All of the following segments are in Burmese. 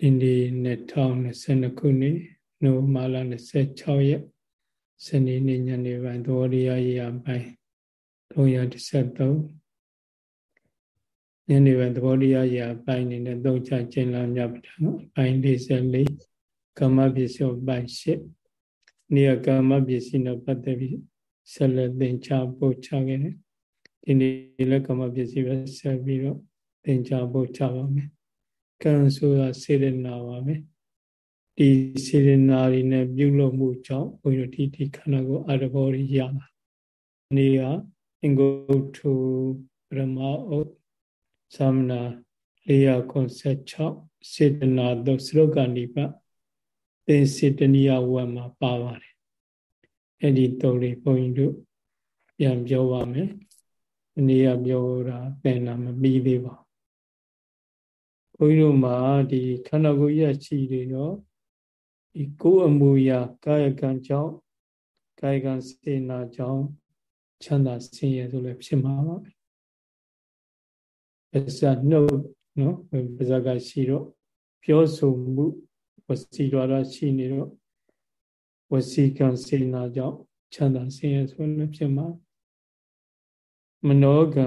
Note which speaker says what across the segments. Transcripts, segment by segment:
Speaker 1: ဒီနေ့2022ခုနှစ်နိုမာလာ26ရက်စနေနေ့ညနေပိုင်းသဘောတရားရာပိုင်း313ညနေပိုင်းသဘောတရားရာပိုင်းနေနဲ့သုံးချကျင်လာမြတ်ပဒံပိုင်း44ကမ္မပစ္စယောပိုင်း8နေရကမ္မပစ္စည်းနဲ့ပတ်သက်ပြီးဆက်လက်သင်ချပို့ချခဲ့တယ်ဒီနေ့လည်းကမ္မပစ္စည်းပဲဆက်ပြီးတော့သင်ချပို့ချပါမယ် ကံဆိုတာစေရနာပါပဲဒီစေရနာတွေနဲ့ပြုလုပ်မှုကြောင့်ဘုန်းကြီးတို့ဒီဒီခန္ဓာကိုယ်အတဘောရရတာနေ့ကအင်္ဂုတ္ထုပရမအုတ်သမနာ496စေတနာသောစရုပ်ကဏိပသင်စေတနိယဝတ်မှာပါပါတယ်အဲ့ဒီတုံးလေးဘုန်းကြီးတို့ပြန်ပြောပါမယ်။နေ့ကပြောတာသင်တာမပြီးသေးပါဘူး ဘုန်းကြီးတို့မှာဒီခန္ဓာကိုယ်ရရှိတွေတော့ဒီကိုယ်အမူအရာကာယကံကြောင့်ကာယကံစေနာကြောင့်ချမ်းသာဆင်းရဲဆိုလည်းဖြစ်မှာပါပဲအစနှုတ်နော်ပါဇကရှိတော့ပြောဆိုမှုဝစီတော်ရရှိနေတော့ဝစီကံစေနာကြောင့်ချမ်းသာဆင်းရဲဆိုလည်းဖြစ်မှာ မနောကံ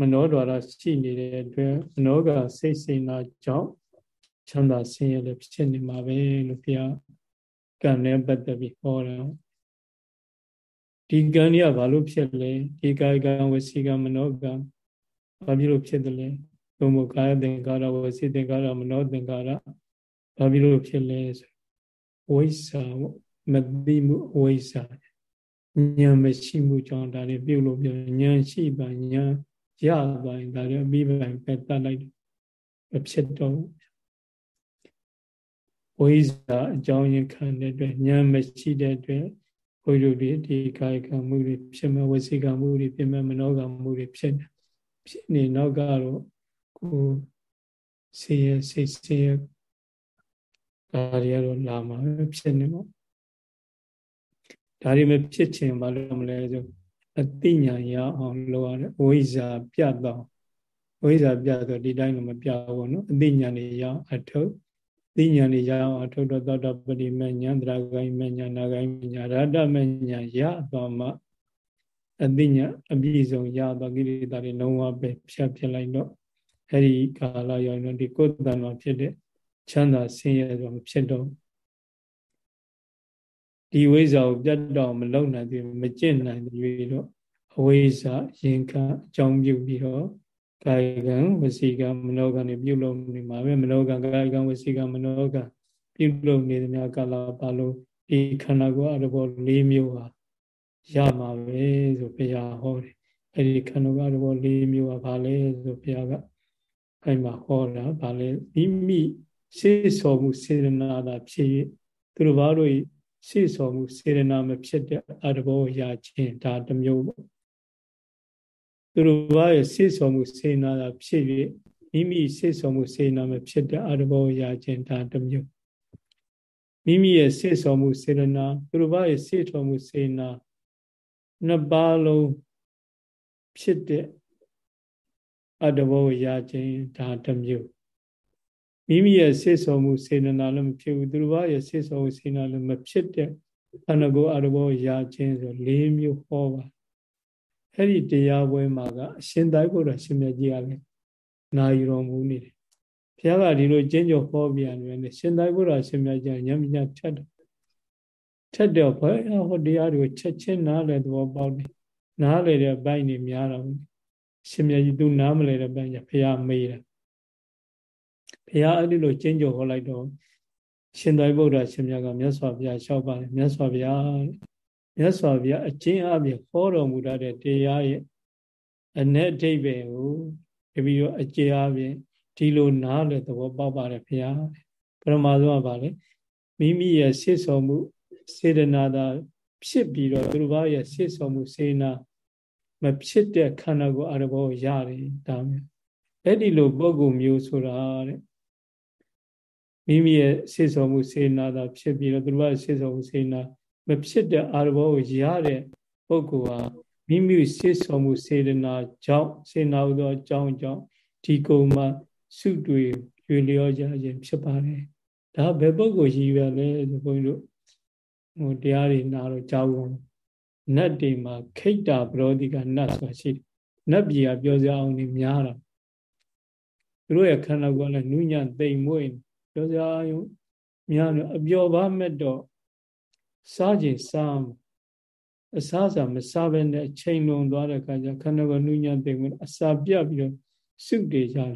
Speaker 1: မနောဒွါရရှိနေတဲ့အတွက်မနောကစိတ်စိနာကြောင့်ချမ်းသာဆင်းရဲလည်းဖြစ်နေမှာပဲလို့ဘုရားကံနဲ့ပတ်သက်ပြီးဟောတာဒီကံကြီးကဘာလို့ဖြစ်လဲဒီကာယကံဝစီကံမနောကံဘာဖြစ်လို့ဖြစ်တယ်လဲဘုံမကာယသင်္ကာရဝစီသင်္ကာရမနောသင်္ကာရဘာဖြစ်လို့ဖြစ်လဲဆိုဝိဇ္ဇာမသိမှုဝိဇ္ဇာ ဉာဏ်မရှိမှုကြောင့်ဒါတွေပြုလို့ပြောဉာဏ်ရှိပါဉာဏ်ရပါရင်ဒါတွေအပြီးပိုင်းပဲတတ်လိုက်မဖြစ်တော့ဝိဇ္ဇာအကြောင်းရင်းခံတဲ့အတွက်ဉာဏ်မရှိတဲ့အတွက်ဘုရားတွေဒီကာယကံမှုတွေဖြစ်မဲ့ဝစီကံမှုတွေဖြစ်မဲ့မနောကံမှုတွေဖြစ်နေဖြစ်နေနောက်ကတော့ကိုဆေးရစိတ်ဆေးရဒါတွေကတော့လာမှာဖြစ်နေပေါ့ ဒါတွေမဖြစ်ချင်ဘာလို့မလဲဆိုအသိဉာဏ်ရအောင်လုပ်ရတယ်ဝိဇ္ဇာပြတ်တော့ဝိဇ္ဇာပြတ်တော့ဒီတိုင်းတော့မပြဘူးနော်အသိဉာဏ်တွေရအောင်အထုတ်သိဉာဏ်တွေရအောင်အထုတ်တော့သောတာပတိမဉ္ဇဉ်တရာဂိုင်းမဉ္ဇဉ်နာဂိုင်းမဉ္ဇဉ်ရတမဉ္ဇဉ်ရသွားမှအသိဉာဏ်အပြည့်စုံရသွားကိလေသာတွေလုံးဝပဲဖြတ်ဖြစ်လိုက်တော့အဲ့ဒီကာလရောက်တော့ဒီကိုယ်တဏ္ဍာဖြစ်တဲ့ချမ်းသာဆင်းရဲဆိုမဖြစ်တော့ ဒီဝိဇ္ဇာကိုပြတ်တော့မလုံနိုင်သေးမကျင့်နိုင်သေးတော့အဝိဇ္ဇာရင်ခံအကြောင်းပြုပြီးတော့ကာယကံဝစီကံမနောကံတွေပြုလုပ်နေမှာပဲမနောကံကာယကံဝစီကံမနောကံပြုလုပ်နေသမျှကာလပါလို့ဒီခန္ဓာကိုယ်အရဘော၄မျိုးဟာရမှာပဲဆိုဘုရားဟောတယ်အဲ့ဒီခန္ဓာကိုယ်အရဘော၄မျိုးဟာဘာလဲဆိုဘုရားကအဲ့မှာဟောတာဘာလဲမိမိရှေ့စော်မှုစေရနာတာဖြစ်၍သူတို့ဘာလို့ ရှေ့ဆောင်မှုစေရနာမဖြစ်တဲ့အတဘောရခြင်းဒါတစ်မျိုးပေါ့သူတို့ဘာရဲ့ရှေ့ဆောင်မှုစေနာတာဖြစ်၍မိမိရှေ့ဆောင်မှုစေနာမဖြစ်တဲ့အတဘောရခြင်းဒါတစ်မျိုးမိမိရဲ့ရှေ့ဆောင်မှုစေရနာသူတို့ဘာရဲ့ရှေ့ဆောင်မှုစေနာနှစ်ပါးလုံးဖြစ်တဲ့အတဘောရခြင်းဒါတစ်မျိုး မိမိရဲ့စိတ်ဆော်မှုစေနနာလည်းမဖြစ်ဘူးသူတို့ဘာရဲ့စိတ်ဆော်မှုစေနနာလည်းမဖြစ်တဲ့ခန္ဓာကိုယ်အရဘောရာခြင်းဆို၄မျိုးဟောပါအဲ့ဒီတရားပွဲမှာကအရှင်သာဘုရားရှင်မြတ်ကြီးကလည်းနာယူတော်မူနေတယ်ဘုရားကဒီလိုကျင့်ကြံဟောပြရတယ်နဲ့ရှင်သာဘုရားရှင်မြတ်ကြီးညမညထက်တယ်ထက်တော့ဘယ်ဟောတရားတွေကိုချက်ချင်းနားလဲသဘောပေါက်တယ်နားလေတဲ့ဘိုင်းနေများတော့ရှင်မြတ်ကြီးသူနားမလဲတဲ့ဘိုင်းကဘုရားမေးတယ် ဘုရားအဲ့ဒီလိုကျင့်ကြံဟောလိုက်တော့ရှင်သာရိပုတ္တရာရှင်မြတ်ကမြတ်စွာဘုရားလျှောက်ပါတယ်မြတ်စွာဘုရားမြတ်စွာဘုရားအကျင့်အပြင်ဟောတော်မူတဲ့တရားရဲ့အ내အဓိပ္ပာယ်ကိုတပြီးတော့အကျေအပြင်ဒီလိုနားလေသဘောပေါက်ပါတယ်ဘုရားပရမဇောကပါလေမိမိရဲ့စိတ်ဆောင်မှုစေတနာသာဖြစ်ပြီးတော့သူတို့ဘာရဲ့စိတ်ဆောင်မှုစေနာမဖြစ်တဲ့ခန္ဓာကိုယ်အရဘောရတယ်ဒါမျိုးအဲ့ဒီလိုပုဂ္ဂိုလ်မျိုးဆိုတာတဲ့ မိမိရဲ့စေဆောင်မှုစေနာသာဖြစ်ပြီးတော့သူတို့ကစေဆောင်မှုစေနာမဖြစ်တဲ့အာရဘောကိုရတဲ့ပုဂ္ဂိုလ်ဟာမိမိစေဆောင်မှုစေနာကြောင့်စေနာဥသောအကြောင်းကြောင့်ဒီကုံမှာစုတွေရွေလျောကြခြင်းဖြစ်ပါတယ်ဒါဘယ်ပုဂ္ဂိုလ်ရည်ရွယ်လဲဆိုဘုန်းကြီးတို့ဟိုတရားတွေနာတော့ကြားဘူးနတ်တွေမှာခိတ္တာပရောတိကနတ်ဆိုတာရှိတယ်နတ်ပြည်ကပြောစရာအောင်နေများတာသူတို့ရဲ့ခန္ဓာကိုယ်လည်းနုညံ့တိမ်မွေ့ ပြောစရာအောင်များတယ်အပျော်ပါမဲ့တော့စားခြင်းစားအစားစားမစားဘဲနဲ့အချိန်လွန်သွားတဲ့အခါကျခန္ဓာကိုယ်နုညံ့တိမ်မွေ့အစာပြတ်ပြီးတော့စုတည်ကြတာ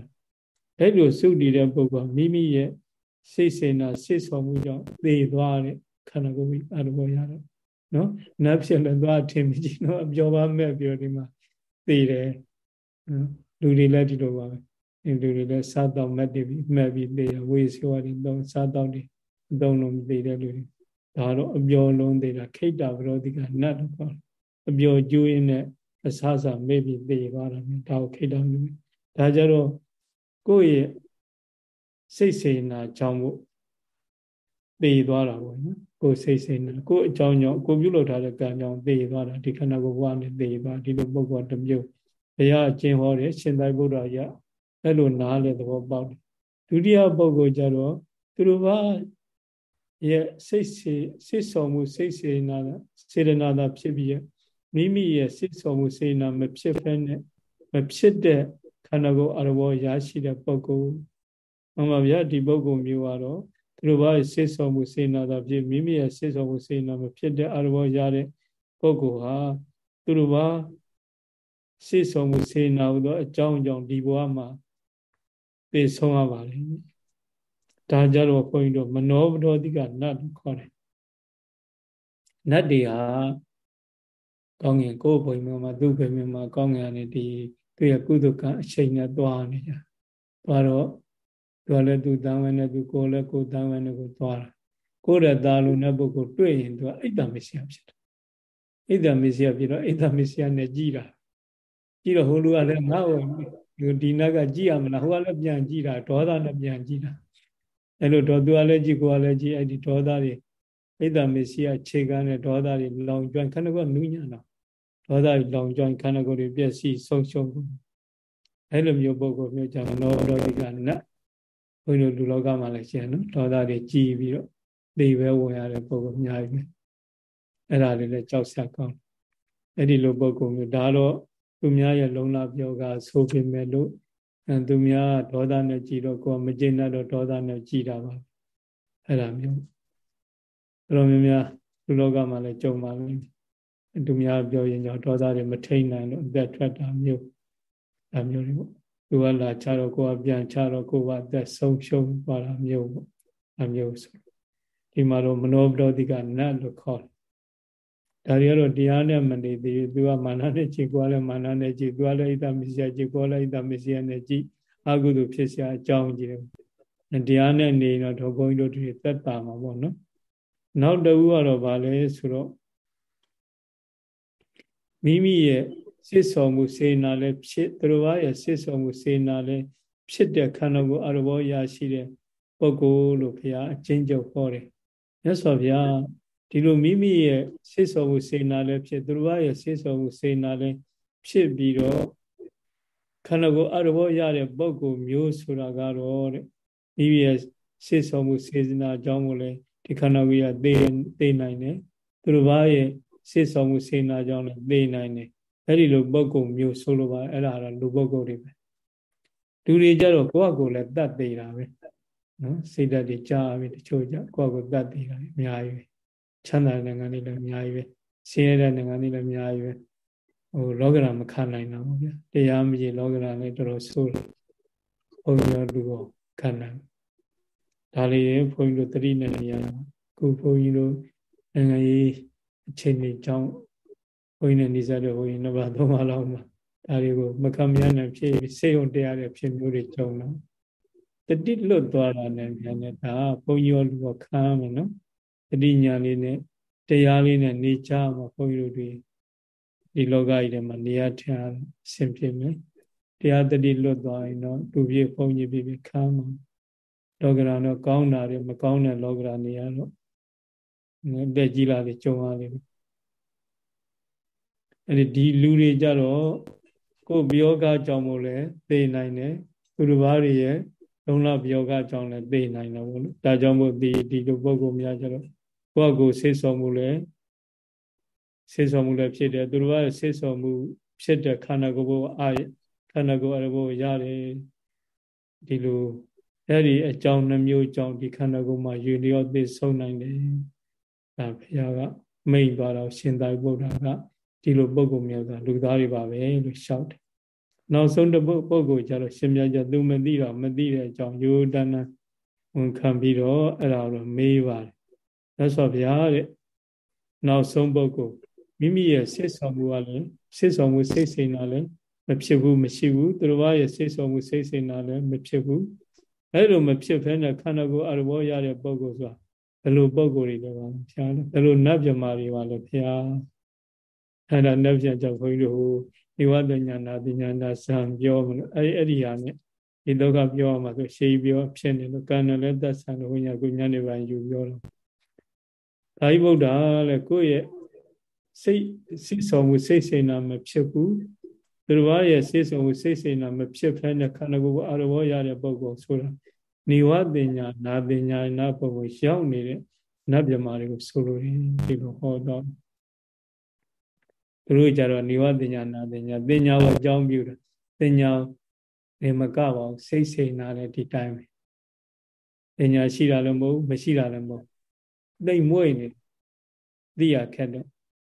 Speaker 1: အဲ့လိုစုတည်တဲ့ပုဂ္ဂိုလ်မိမိရဲ့စိတ်စေနာစိတ်ဆော်မှုကြောင့်သေသွားတဲ့ခန္ဓာကိုယ်ကြီးအရဘောရတော့နော်နတ်ဖြစ်လည်းသွားထင်မြင်နော်အပျော်ပါမဲ့ပြောဒီမှာသေတယ်နော်လူတွေလည်းဒီလိုပါပဲ ဒီလူတွေလည်းစားတော့မတ်တည်ပြီးမှတ်ပြီးသေရဝေစီဝါတွေတော့စားတော့တွေအသုံးလုံးမသေတဲ့လူတွေဒါတော့အပျော်လုံးသေးတာခိတ္တဗရောတိကနတ်တော့ခေါ်အပျော်ကျိုးရင်းနဲ့အစားစားမေ့ပြီးသေသွားတာမျိုးဒါကိုခိတ္တမျိုးဒါကြတော့ကိုယ့်ရဲ့စိတ်စေနာကြောင့်မို့သေသွားတာပေါ့နော်ကိုယ်စိတ်စေနာကိုယ်အကြောင်းကြောင့်ကိုပြုလုပ်ထားတဲ့ကံကြောင့်သေသွားတာဒီခန္ဓာကိုယ်ဘဝနဲ့သေသွားဒီလိုပုဂ္ဂိုလ်တစ်မျိုးဘုရားအကျင့်ဟောတယ်ရှင်သာဗုဒ္ဓရ အဲ့လိုနားလေသဘောပေါက်တယ်ဒုတိယပုဂ္ဂိုလ်ကြတော့သူတို့ဘာရဲ့စိတ်စေစိတ်ဆောင်မှုစိတ်စေနာစေရနာသာဖြစ်ပြီးမိမိရဲ့စိတ်ဆောင်မှုစေနာမဖြစ်ဖဲနဲ့မဖြစ်တဲ့ခန္ဓာကိုယ်အရဘောရရှိတဲ့ပုဂ္ဂိုလ်မှန်ပါဗျာဒီပုဂ္ဂိုလ်မျိုးကတော့သူတို့ဘာစိတ်ဆောင်မှုစေနာသာဖြစ်မိမိရဲ့စိတ်ဆောင်မှုစေနာမဖြစ်တဲ့အရဘောရတဲ့ပုဂ္ဂိုလ်ဟာသူတို့ဘာစိတ်ဆောင်မှုစေနာဟူသောအကြောင်းကြောင့်ဒီဘဝမှာ သိဆုံးရပါလိမ့်ဒါကြတော့ဘုန်းကြီးတို့မနောပတော်တိကနတ်ခေါ်တယ်နတ်တွေဟာကောင်းငင်ကိုယ်ဘုံမှာသူ့ဘုံမှာကောင်းငင်ကနေဒီသူရဲ့ကုသကအချိန်နဲ့သွားနေကြသွားတော့သူကလည်းသူတန်ဝင်နဲ့သူကိုယ်လည်းကိုယ်တန်ဝင်နဲ့ကိုသွားတာကိုယ်ရဲ့သားလူနဲ့ပုဂ္ဂိုလ်တွေ့ရင်သူကအိတ်တမစ္စယဖြစ်တယ်အိတ်တမစ္စယဖြစ်တော့အိတ်တမစ္စယနဲ့ကြည်တာကြည်တော့ဟိုလူကလည်းငါ့ ကိုဒီနတ်ကကြည်ရမလားဟိုကလည်းပြန်ကြည်တာဒေါသနဲ့ပြန်ကြည်တာအဲ့လိုတော့သူကလည်းကြည်ကိုကလည်းကြည်အဲ့ဒီဒေါသတွေအိတ်တမစ္စယခြေကန်းနဲ့ဒေါသတွေလောင်ကျွမ်းခဏကနူးညံ့တော့ဒေါသတွေလောင်ကျွမ်းခန္ဓာကိုယ်တွေပျက်စီးဆုံးရှုံးကုန်အဲ့လိုမျိုးပုဂ္ဂိုလ်မျိုးကြောင့်နောဒေါတိကနတ်ဘုန်းကြီးတို့လူလောကမှာလည်းရှိရနော်ဒေါသတွေကြီးပြီးတော့သိပဲဝင်ရတဲ့ပုဂ္ဂိုလ်အများကြီးပဲအဲ့ဒါလေးလည်းကြောက်ဆက်ကောင်းအဲ့ဒီလိုပုဂ္ဂိုလ်မျိုးဒါတော့ သူများရဲ့လုံလပြောကဆိုပေမဲ့လို့အဲသူများဒေါသနဲ့ကြည်တော့ကိုယ်မကျေနပ်တော့ဒေါသနဲ့ကြည်တာပါအဲ့ဒါမျိုးတော်တော်များများလူလောကမှာလည်းကြုံပါလိမ့်မယ်သူများပြောရင်ကြောင့်ဒေါသတွေမထိန်နိုင်လို့အသက်ထွက်တာမျိုးဒါမျိုးတွေပေါ့သူကလာချတော့ကိုကပြန်ချတော့ကိုကအသက်ဆုံးရှုံးသွားတာမျိုးပေါ့အမျိုးဆိုဒီမှာတော့မနောပရောတိကနတ်လို့ခေါ်တယ် ဒါတွေကတော့တရားနဲ့မနေသေးဘူးသူကမာနနဲ့ကြည်ကွာလဲမာနနဲ့ကြည်သူကလည်းဣဒ္ဓမစ္စယကြည်ကွာလဲဣဒ္ဓမစ္စယနဲ့ကြည်အကုသိုလ်ဖြစ်စရာအကြောင်းကြီးတယ်တရားနဲ့နေတော့ဒေါဘုန်းကြီးတို့တွေသက်တာမှာပေါ့နော်နောက်တစ်ဦးကတော့ဗာလဲဆိုတော့မိမိရဲ့စစ်ဆောင်မှုစေနာလည်းဖြစ်သူတို့ရဲ့စစ်ဆောင်မှုစေနာလည်းဖြစ်တဲ့ခန္ဓာကိုယ်အရဘောရရှိတဲ့ပုဂ္ဂိုလ်လို့ဘုရားအချင်းချုပ်ဟောတယ်မြတ်စွာဘုရား ဒီလိုမိမိရဲ့စစ်ဆောင်မှုစေနာလည်းဖြစ်သူတို့ဘာရဲ့စစ်ဆောင်မှုစေနာလည်းဖြစ်ပြီးတော့ခန္ဓာကိုယ်အရဘောရတဲ့ပုဂ္ဂိုလ်မျိုးဆိုတာကတော့တဲ့မိမိရဲ့စစ်ဆောင်မှုစေနာအကြောင်းကိုလည်းဒီခန္ဓာကိုယ်ကသိသိနိုင်တယ်သူတို့ဘာရဲ့စစ်ဆောင်မှုစေနာအကြောင်းလည်းသိနိုင်တယ်အဲ့ဒီလိုပုဂ္ဂိုလ်မျိုးဆိုလိုပါအဲ့ဒါတော့လူပုဂ္ဂိုလ်တွေပဲလူတွေကြတော့ကိုယ့်အကိုလည်းတတ်သေးတာပဲနော်စိတ်ဓာတ်တွေကြားပြီတချို့ကြကိုယ့်အကိုတတ်သေးတာအများကြီးပဲ ချမ်းသာတဲ့နိုင်ငံတွေလည်းအများကြီးပဲဆင်းရဲတဲ့နိုင်ငံတွေလည်းအများကြီးပဲဟိုလောကဓာတ်မခံနိုင်တော့ဘူးဗျာတရားမကြီးလောကဓာတ်လည်းတော်တော်ဆိုးတယ်ဘုန်းကြီးတို့လူကိုခံနိုင်ဒါလေးဘုန်းကြီးတို့တတိနဲ့နေရတာခုဘုန်းကြီးတို့နိုင်ငံရေးအခြေအနေကြောင့်ဘုန်းကြီးနဲ့နေစားတဲ့ဘုန်းကြီးနှစ်ပါးသုံးပါးလောက်မှာဒါတွေကိုမကမရနိုင်ဖြစ်စေုံတရားတဲ့ဖြစ်မျိုးတွေကြုံတော့တတိလွတ်သွားတာနဲ့ပြန်နေဒါဘုန်းကြီးရောလူရောခံမယ်နော် တတိညာလေးနဲ့တရားလေးနဲ့နေကြမှာဘုန်းကြီးတို့တွေဒီလောကကြီးထဲမှာနေရာထင်အဆင်ပြေမယ်တရားတတိလွတ်သွားရင်တော့လူပြေဘုန်းကြီးပြေပြေခံမှာလောကရာတော့ကောင်းတာတွေမကောင်းတဲ့လောကရာနေရာတော့တက်ကြီးလာတယ်ကြုံရလိမ့်မယ်အဲ့ဒီဒီလူတွေကြတော့ကိုယ်ပြောကားကြောင့်မို့လဲသိနိုင်တယ်သူတစ်ပါးတွေရဲ့လုံလပြောကအကြောင်းလည်းသိနိုင်တော့ဘူးလို့ဒါကြောင့်မို့ဒီဒီလိုပုဂ္ဂိုလ်များကျတော့ ကိုယ့်အကိုဆေးဆော်မှုလည်းဆေးဆော်မှုလည်းဖြစ်တယ်သူတို့ကဆေးဆော်မှုဖြစ်တဲ့ခန္ဓာကိုယ်ကိုအာခန္ဓာကိုယ်အရဘောရတယ်ဒီလိုအဲ့ဒီအကြောင်းနှမျိုးကြောင့်ဒီခန္ဓာကိုယ်မှာယူလျောသိဆုံးနိုင်တယ်ဒါဘုရားကမိတ်သွားတော့ရှင်သာရိပုတ္တရာကဒီလိုပုဂ္ဂိုလ်မျိုးကလူသားတွေပါပဲလို့ရှောက်တယ်နောက်ဆုံးတစ်ပုဂ္ဂိုလ်ကျတော့ရှင်မြတ်ကျသူမသိတော့မသိတဲ့အကြောင်းယောတနာဝန်ခံပြီးတော့အဲ့ဒါတော့မေးပါတယ်။ ဒါဆိုဗျာတဲ့နောက်ဆုံးပုဂ္ဂိုလ်မိမိရဲ့စိတ်ဆောင်မှုကလည်းစိတ်ဆောင်မှုစိတ်စိမ်တာလည်းမဖြစ်ဘူးမရှိဘူးသူတို့ဘာရဲ့စိတ်ဆောင်မှုစိတ်စိမ်တာလည်းမဖြစ်ဘူးအဲ့လိုမဖြစ်ဖဲနဲ့ခန္ဓာကိုယ်အရဘောရတဲ့ပုဂ္ဂိုလ်ဆိုတာဘယ်လိုပုဂ္ဂိုလ်တွေလဲပါဖျားလဲဘယ်လိုနတ်မြမာတွေပါလဲဖျားအဲ့ဒါနတ်ပြန်ကြောင့်ခွင်းတို့ဒီဝတ္တညာနာပညာနာဇံပြောမလို့အဲ့အဲ့ဒီဟာနဲ့ဒီလောကပြောရမှာဆိုရှေးပြောဖြစ်နေလို့ကံနဲ့လည်းသက်ဆံလို့ဝိညာဉ်ကိုညာနေပါယူပြောတော့ ဒါဤဗုဒ္ဓလည်းကိုယ့်ရဲ့စိတ်စိတ်ဆောင်မှုစိတ်စိတ်နာမဖြစ်ဘူးသူတော်ဘာရဲ့စိတ်ဆောင်မှုစိတ်စိတ်နာမဖြစ်ဖဲနဲ့ခန္ဓာကိုယ်အာရဘောရတဲ့ပုဂ္ဂိုလ်ဆိုတာနိဝတင်ညာနာတင်ညာနာပုဂ္ဂိုလ်ရောက်နေတဲ့နတ်မြမာတွေကိုဆိုလိုတယ်ဒီလိုဟောတော့သူတို့ကြတော့နိဝတင်ညာနာတင်ညာတင်ညာကိုအကြောင်းပြုတာတင်ညာနေမကပါဘူးစိတ်စိတ်နာလည်းဒီတိုင်းပဲတင်ညာရှိတာလည်းမဟုတ်မရှိတာလည်းမဟုတ် သိမ့်မွေ့နေသိရခက်တော့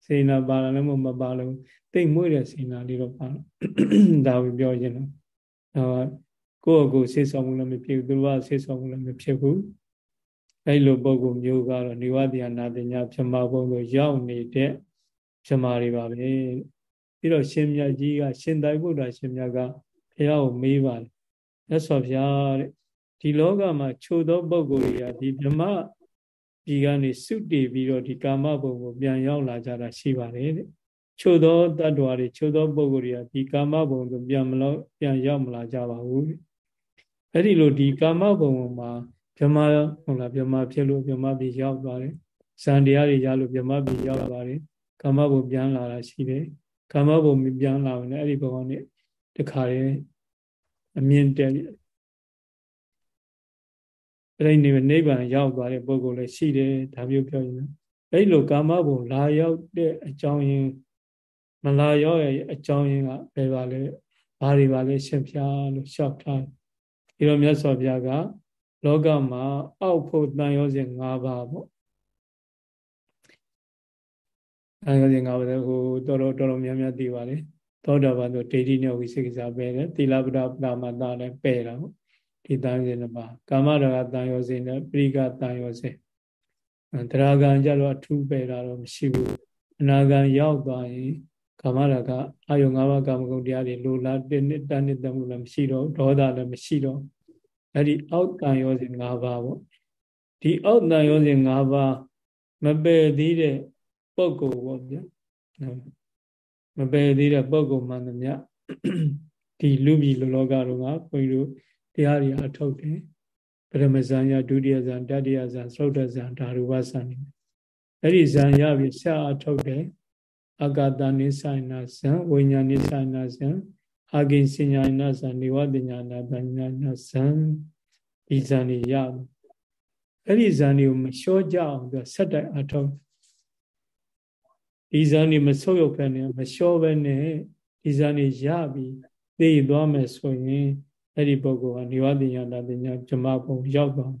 Speaker 1: စေနာပါလာလည်းမပါလို့တိတ်မွေ့တဲ့စေနာလေးတော့ပါဒါကိုပြောရင်တော့ကိုယ့်အကိုဆေးဆောင်မှုလည်းမဖြစ်ဘူးသူတို့ကဆေးဆောင်မှုလည်းမဖြစ်ဘူးအဲ့လိုပုံကုမျိုးကတော့និဝတ္တယနာတညာဖြမဘုံကိုရောက်နေတဲ့ဖြမတွေပါပဲပြီးတော့ရှင်မြတ်ကြီးကရှင်သာရိပုတ္တရာရှင်မြတ်ကဘုရားကိုမေးပါတယ်မြတ်စွာဘုရားတဲ့ဒီလောကမှာချို့သောပုံကိုယ်တွေကဒီဓမ္မ ဒီကနေစုတည်ပြီးတော့ဒီကာမဘုံကိုပြန်ရောက်လာကြတာရှိပါတယ်တဲ့ချို့သောတ attva တွေချို့သောပုဂ္ဂိုလ်တွေကဒီကာမဘုံကိုပြန်မလို့ပြန်ရောက်မလာကြပါဘူးအဲ့ဒီလိုဒီကာမဘုံမှာဗြဟ္မာဟုတ်လားဗြဟ္မာဖြစ်လို့ဗြဟ္မာပြည်ရောက်သွားတယ်ဇန်တရားတွေရလို့ဗြဟ္မာပြည်ရောက်သွားတယ်ကာမဘုံပြန်လာတာရှိတယ်ကာမဘုံပြန်လာတယ်အဲ့ဒီဘုံနဲ့တခါရင်အမြင့်တက် ပြိဋိနိဗ္ဗာန်ရောက်သွားတဲ့ပုဂ္ဂိုလ်လည်းရှိတယ်ဒါမျိုးပြောရင်အဲ့လိုကာမဘုံလာရောက်တဲ့အကြောင်းရင်းမလာရောက်ရဲ့အကြောင်းရင်းကဘယ်ပါလဲဘာတွေပါလဲရှင်ဖျားလို့လျှောက်ထားဒီတော့မြတ်စွာဘုရားကလောကမှာအောက်ဖို့တန်ရောစဉ်၅ပါးပေါ့တန်ရောစဉ်၅ပါးဟိုတော်တော်တော်တော်များများသိပါလေသောတာပန်ဆိုဒိဋ္ဌိနဲ့ဝိသေကိစ္စပဲတယ်သီလပဒပဒမတာလည်းပယ်တာပေါ့ ဒီတန်စဉ်တစ်ပါးကာမရာဂတန်ရောစဉ်နဲ့ပရိကတန်ရောစဉ်တရားကံကြတော့အထူးပယ်တာတော့မရှိဘူးအနာဂံရောက်သွားရင်ကာမရာဂအာယု၅ပါးကာမဂုဏ်တရားတွေလိုလားတနှစ်တနှစ်တမှုလည်းမရှိတော့ဒေါသလည်းမရှိတော့အဲ့ဒီအောက်တန်ရောစဉ်၅ပါးပေါ့ဒီအောက်တန်ရောစဉ်၅ပါးမပယ်သေးတဲ့ပုဂ္ဂိုလ်ပေါ့ဗျာမပယ်သေးတဲ့ပုဂ္ဂိုလ်မှန်သမျှဒီလူပြည်လူလောကတို့ကဘုန်းကြီးတို့ တရားတွေအထုတ်တယ်ပရမဇန်ယဒုတိယဇန်တတိယဇန်သုဒ္ဓဇန်ဓာရုဝဇန်နေအဲ့ဒီဇန်ရပြီးဆက်အထုတ်တယ်အာဂတနိဆိုင်နာဇံဝိညာဉ်နိဆိုင်နာဇံအာဂိစဉ္ညာနာဇံနိဝတညာနာပညာနာဇံဒီဇံတွေရအဲ့ဒီဇံတွေကိုမလျှော့ကြအောင်သူဆက်တိုက်အထောက်ဒီဇံတွေမဆုပ်ယုပ်ဖက်နဲ့မလျှော့ပဲနဲ့ဒီဇံတွေရပြီးသိသွားမယ်ဆိုရင် အဲ့ဒီပုဂ္ဂိုလ်ကနိဝတညာနာပညာဇမဘုံရောက်သွား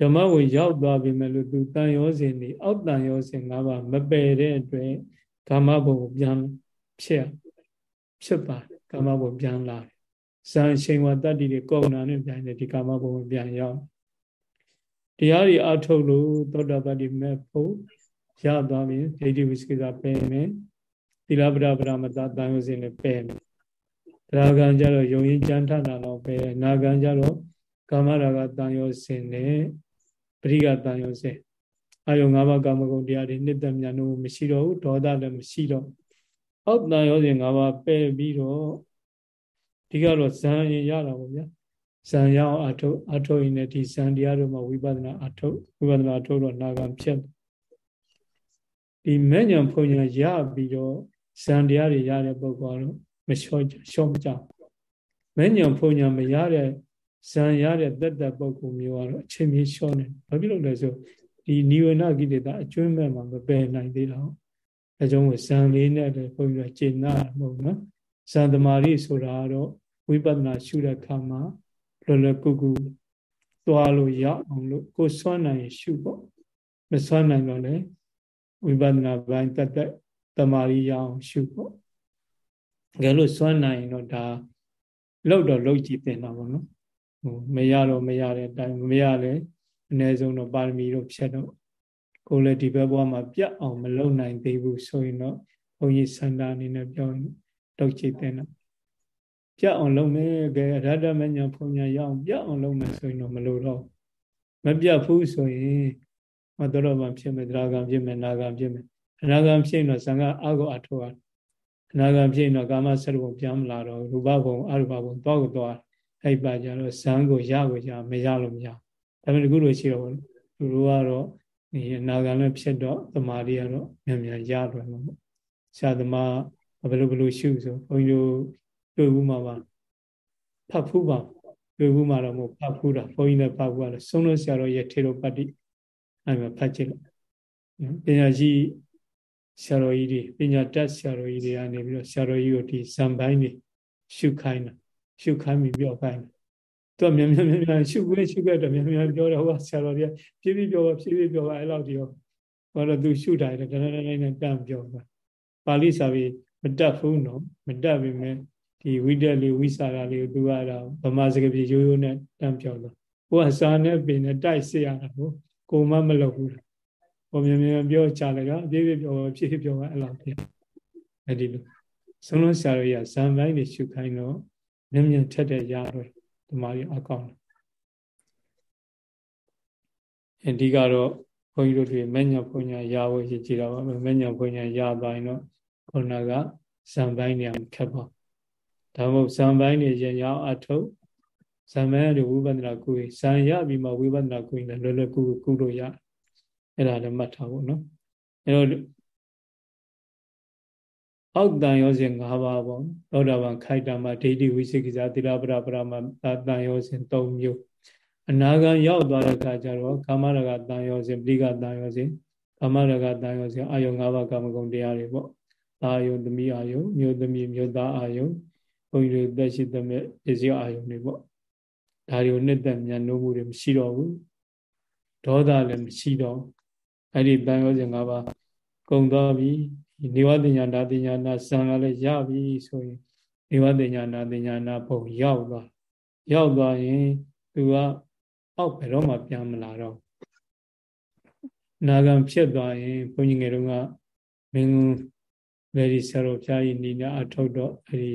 Speaker 1: ဓမ္မဝင်ရောက်သွားပြီမဲ့လို့သူတန်ရောစဉ်နေအောက်တန်ရောစဉ်၅ပါးမပယ်တဲ့အတွက်ကာမဘုံကိုပြန်ဖြစ်ဖြစ်ပါတယ်ကာမဘုံပြန်လာတယ်ဇန်ရှိန်ဝတ္တတိတွေကောဏာနဲ့ပြန်တယ်ဒီကာမဘုံကိုပြန်ရောက်တရားတွေအထုတ်လို့သောတာပတ္တိမဲ့ဖို့ရသွားပြီဒိဋ္ဌိဝိစကိစ္စပယ်မယ်သီလပဒပရမတတန်ရောစဉ်လည်းပယ်မယ် တရားကံကြတော့ယုံရင်ကြမ်းထတာတော့ပယ်နာကံကြတော့ကာမရာဂတန်ရောစဉ်နဲ့ပရိကတန်ရောစဉ်အာယုံ၅ပါးကာမဂုဏ်တရားတွေနှစ်သက်မြန်လို့မရှိတော့ဘူးဒေါသလည်းမရှိတော့အောက်တန်ရောစဉ်၅ပါးပယ်ပြီးတော့ဒီကတော့ဇံရင်ရတာပေါ့ဗျာဇံရအောင်အထုတ်အထုတ်ရင်လည်းဒီဇံတရားတို့မှာဝိပဿနာအထုတ်ဝိပဿနာအထုတ်တော့နာဂံဖြစ်ဒီမဲ့ညာဖုန်ညာရပြီးတော့ဇံတရားတွေရတဲ့ပုဂ္ဂိုလ်ကတော့ မလျှော့လျှော့မကြမဲ့ညာဖုန်ညာမရတဲ့ဇံရတဲ့တတ္တပုဂ္ဂိုလ်မျိုးကတော့အချိန်မီလျှော့နေဘာဖြစ်လို့လဲဆိုဒီနိဝေနကိလေသာအကျွမ်းမဲ့မှာမပယ်နိုင်သေးတော့အဲကြောင့်ဇံလေးနဲ့လည်းဘုန်းကြီးကကျင့်နာမဟုတ်နော်ဇံသမารိဆိုတာတော့ဝိပဿနာရှုတဲ့အခါမှာလောလောကူကူသွားလို့ရအောင်လို့ကိုစွမ်းနိုင်ရှုပေါ့မစွမ်းနိုင်တော့လည်းဝိပဿနာဘိုင်းတက်တက်တမာရီရအောင်ရှုပေါ့ ငယ်လို့စွမ်းနိုင်တော့ဒါလောက်တော့လောက်ကြည့်တင်တာပေါ့နော်ဟိုမရတော့မရတဲ့အတိုင်းမရလဲအ ਨੇ ဆုံးတော့ပါရမီတော့ဖြတ်တော့ကိုယ်လည်းဒီဘက်ဘဝမှာပြတ်အောင်မလုံနိုင်သေးဘူးဆိုရင်တော့ဘုန်းကြီးစန္ဒာအနေနဲ့ပြောရင်လောက်ကြည့်တင်တာပြတ်အောင်လုပ်မယ်ကဲရတ္တမညာဖုန်ညာရအောင်ပြတ်အောင်လုပ်မယ်ဆိုရင်တော့မလိုတော့မပြတ်ဘူးဆိုရင်မတော်ဘာဖြစ်မယ်တရားကံဖြစ်မယ်နာကံဖြစ်မယ်အနာကံဖြစ်ရင်တော့ဇံကအာကိုအထောက် အနာဂံဖြစ်ရင်တော့ကာမဆက်ဘုံပြန်မလာတော့ရူပဘုံအရူပဘုံတောက်ကိုသွားအဲ့ပါကြတော့ဇံကိုရကိုရမရလို့မရဒါပေမဲ့ဒီခုလိုရှိတော့လူတို့ကတော့ဒီအနာဂံလည်းဖြစ်တော့တမာရီကတော့မြန်မြန်ရတော့မှာပေါ့ဆရာသမားဘယ်လိုဘယ်လိုရှုဆိုဘုန်းကြီးတို့တွေ့ဘူးမှာပါဖတ်ဖူးပါတွေ့ဘူးမှာတော့မဟုတ်ဖတ်ဖူးတာဘုန်းကြီးလည်းဖတ်ဖူးရတယ်ဆုံးလို့ဆရာတော်ရဲ့ထေရပတ္တိအဲ့မှာဖတ်ကြည့်လိုက်ပညာရှိ ဆရာတော်ကြီးတွေပညာတတ်ဆရာတော်ကြီးတွေကနေပြီးတော့ဆရာတော်ကြီးကိုဒီဇံပိုင်းတွေရှုခိုင်းတာရှုခိုင်းပြီးပြောခိုင်းတယ်သူကမြန်မြန်မြန်မြန်ရှုခွင့်ရှုခဲ့တော့မြန်မြန်ပြောတယ်ဟိုကဆရာတော်ကြီးဖြည်းဖြည်းပြောပါဖြည်းဖြည်းပြောပါအဲ့လောက်ဒီရောဘာလို့သူရှုထားတယ်တန်းတန်းတိုင်းနဲ့တန်းပြောပါပါဠိစာပေမတတ်ဘူးနော်မတတ်ပြီမဲ့ဒီဝိတက်လေးဝိစာရလေးကိုသူကတော့ဗမာစကားပြေရိုးရိုးနဲ့တန်းပြောတော့ဟိုကစာနဲ့ပင်နဲ့တိုက်စေရတာကိုကိုမမလုပ်ဘူး ဟိုမြင်မြင်ပြောချလိုက်ကအပြည့်ပြည့်ပြောဖြည့်ဖြည့်ပြောအဲ့လောက်ပြအဲ့ဒီလိုဆုံးလုံးဆရာတို့ရဇံပိုင်းတွေရှုခိုင်းတော့မြင်မြင်ထက်တဲ့ရတော့ဒီမာရီအကောင့်အဓိကတော့ဘုန်းကြီးတို့တွေမညဘုံညာရဖို့ရည်ကြည်တာပါမညဘုံညာရသွားရင်တော့ခုနကဇံပိုင်းတွေခက်ပါဒါမှမဟုတ်ဇံပိုင်းတွေရင်ရအောင်အထုတ်ဇံပိုင်းတွေဝိပဿနာကုဇံရပြီးမှဝိပဿနာကုရင်လည်းလွယ်လွယ်ကူကူကုလို့ရတယ် အဲ့ဒါလည်းမှတ်ထားဖို့နော်အဲ့တော့အောက်တန်ရောစဉ်၅ပါးပေါ့သောတာပန်ခိုက်တမဒိဋ္ဌိဝိသိကိစ္စသီလပရပရမတန်ရောစဉ်၃မျိုးအနာဂံရောက်သွားတဲ့အခါကျတော့ကာမရကတန်ရောစဉ်ပရိကတန်ရောစဉ်ကာမရကတန်ရောစဉ်အာယုံ၅ပါးကာမဂုဏ်တရားတွေပေါ့အာယုံသမီးအာယုံမျိုးသမီးမျိုးသားအာယုံဘုန်းကြီးတို့သက်ရှိသမဲ့ပစ္စည်းအာယုံတွေပေါ့ဒါတွေကိုနှစ်သက်မြန်နိုးမှုတွေမရှိတော့ဘူးဒေါသလည်းမရှိတော့ အဲ့ဒီတန်ရောစဉ်၅ပါးကုံသွားပြီနေဝတင်ညာနာတင်ညာနာဇံကလည်းရပြီဆိုရင်နေဝတင်ညာနာတင်ညာနာပုံရောက်သွားရောက်သွားရင်သူကအောက်ဘယ်တော့မှပြန်မလာတော့နာဂံဖြစ်သွားရင်ဘုန်းကြီးငယ်တုန်းကမင်းဗေဒီဆရာတော်ဖျားကြီးနီနာအထုတ်တော့အဲဒီ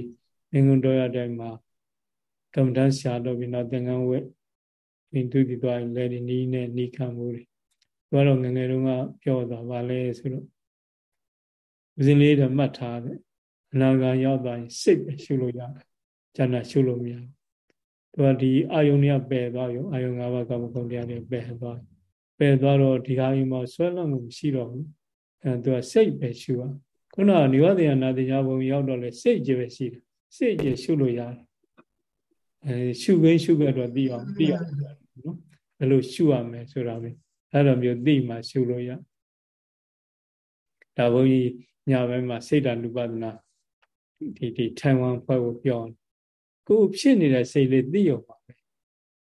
Speaker 1: မင်းကုန်းတော်ရတိုင်းမှာကမ္မဋ္ဌာန်းဆရာတော်ပြီးတော့သင်္ကန်းဝဲဒီသူဒီသွားလဲဒီနီးနဲ့နီးခံမှုတွေ သူကတော့ငငယ်တုန်းကပြောတာဗာလဲဆိုတော့ဦးဇင်းလေးတော့မှတ်ထားတယ်အနာဂါရောက်သွားရင်စိတ်ပဲရှုလို့ရတယ်ဉာဏ်ရှုလို့မရဘူးသူကဒီအာယုန်တွေကပယ်သွားရောအာယုန်၅ပါးကမ္မဂုဏ်တရားတွေပယ်သွားပယ်သွားတော့ဒီဟာကြီးမှာဆွဲလန့်မှုမရှိတော့ဘူးအဲသူကစိတ်ပဲရှုရခုနကနိဝတ္တယနာတရားဘုံရောက်တော့လေစိတ်ကြီးပဲရှိတယ်စိတ်ကြီးရှုလို့ရတယ်အဲရှုခင်းရှုခဲ့တော့သိအောင်သိအောင်နော်ဘယ်လိုရှုရမလဲဆိုတာပဲ အဲ့လိုမျိုးသိမှရှုလို့ရဒါဘုန်းကြီးညဘက်မှာစိတ်ဓာတ်လူပဒနာဒီဒီထိုင်ဝမ်ဖွဲ့ကိုပြောကိုဖြစ်နေတဲ့စိတ်လေးသိရပါပဲ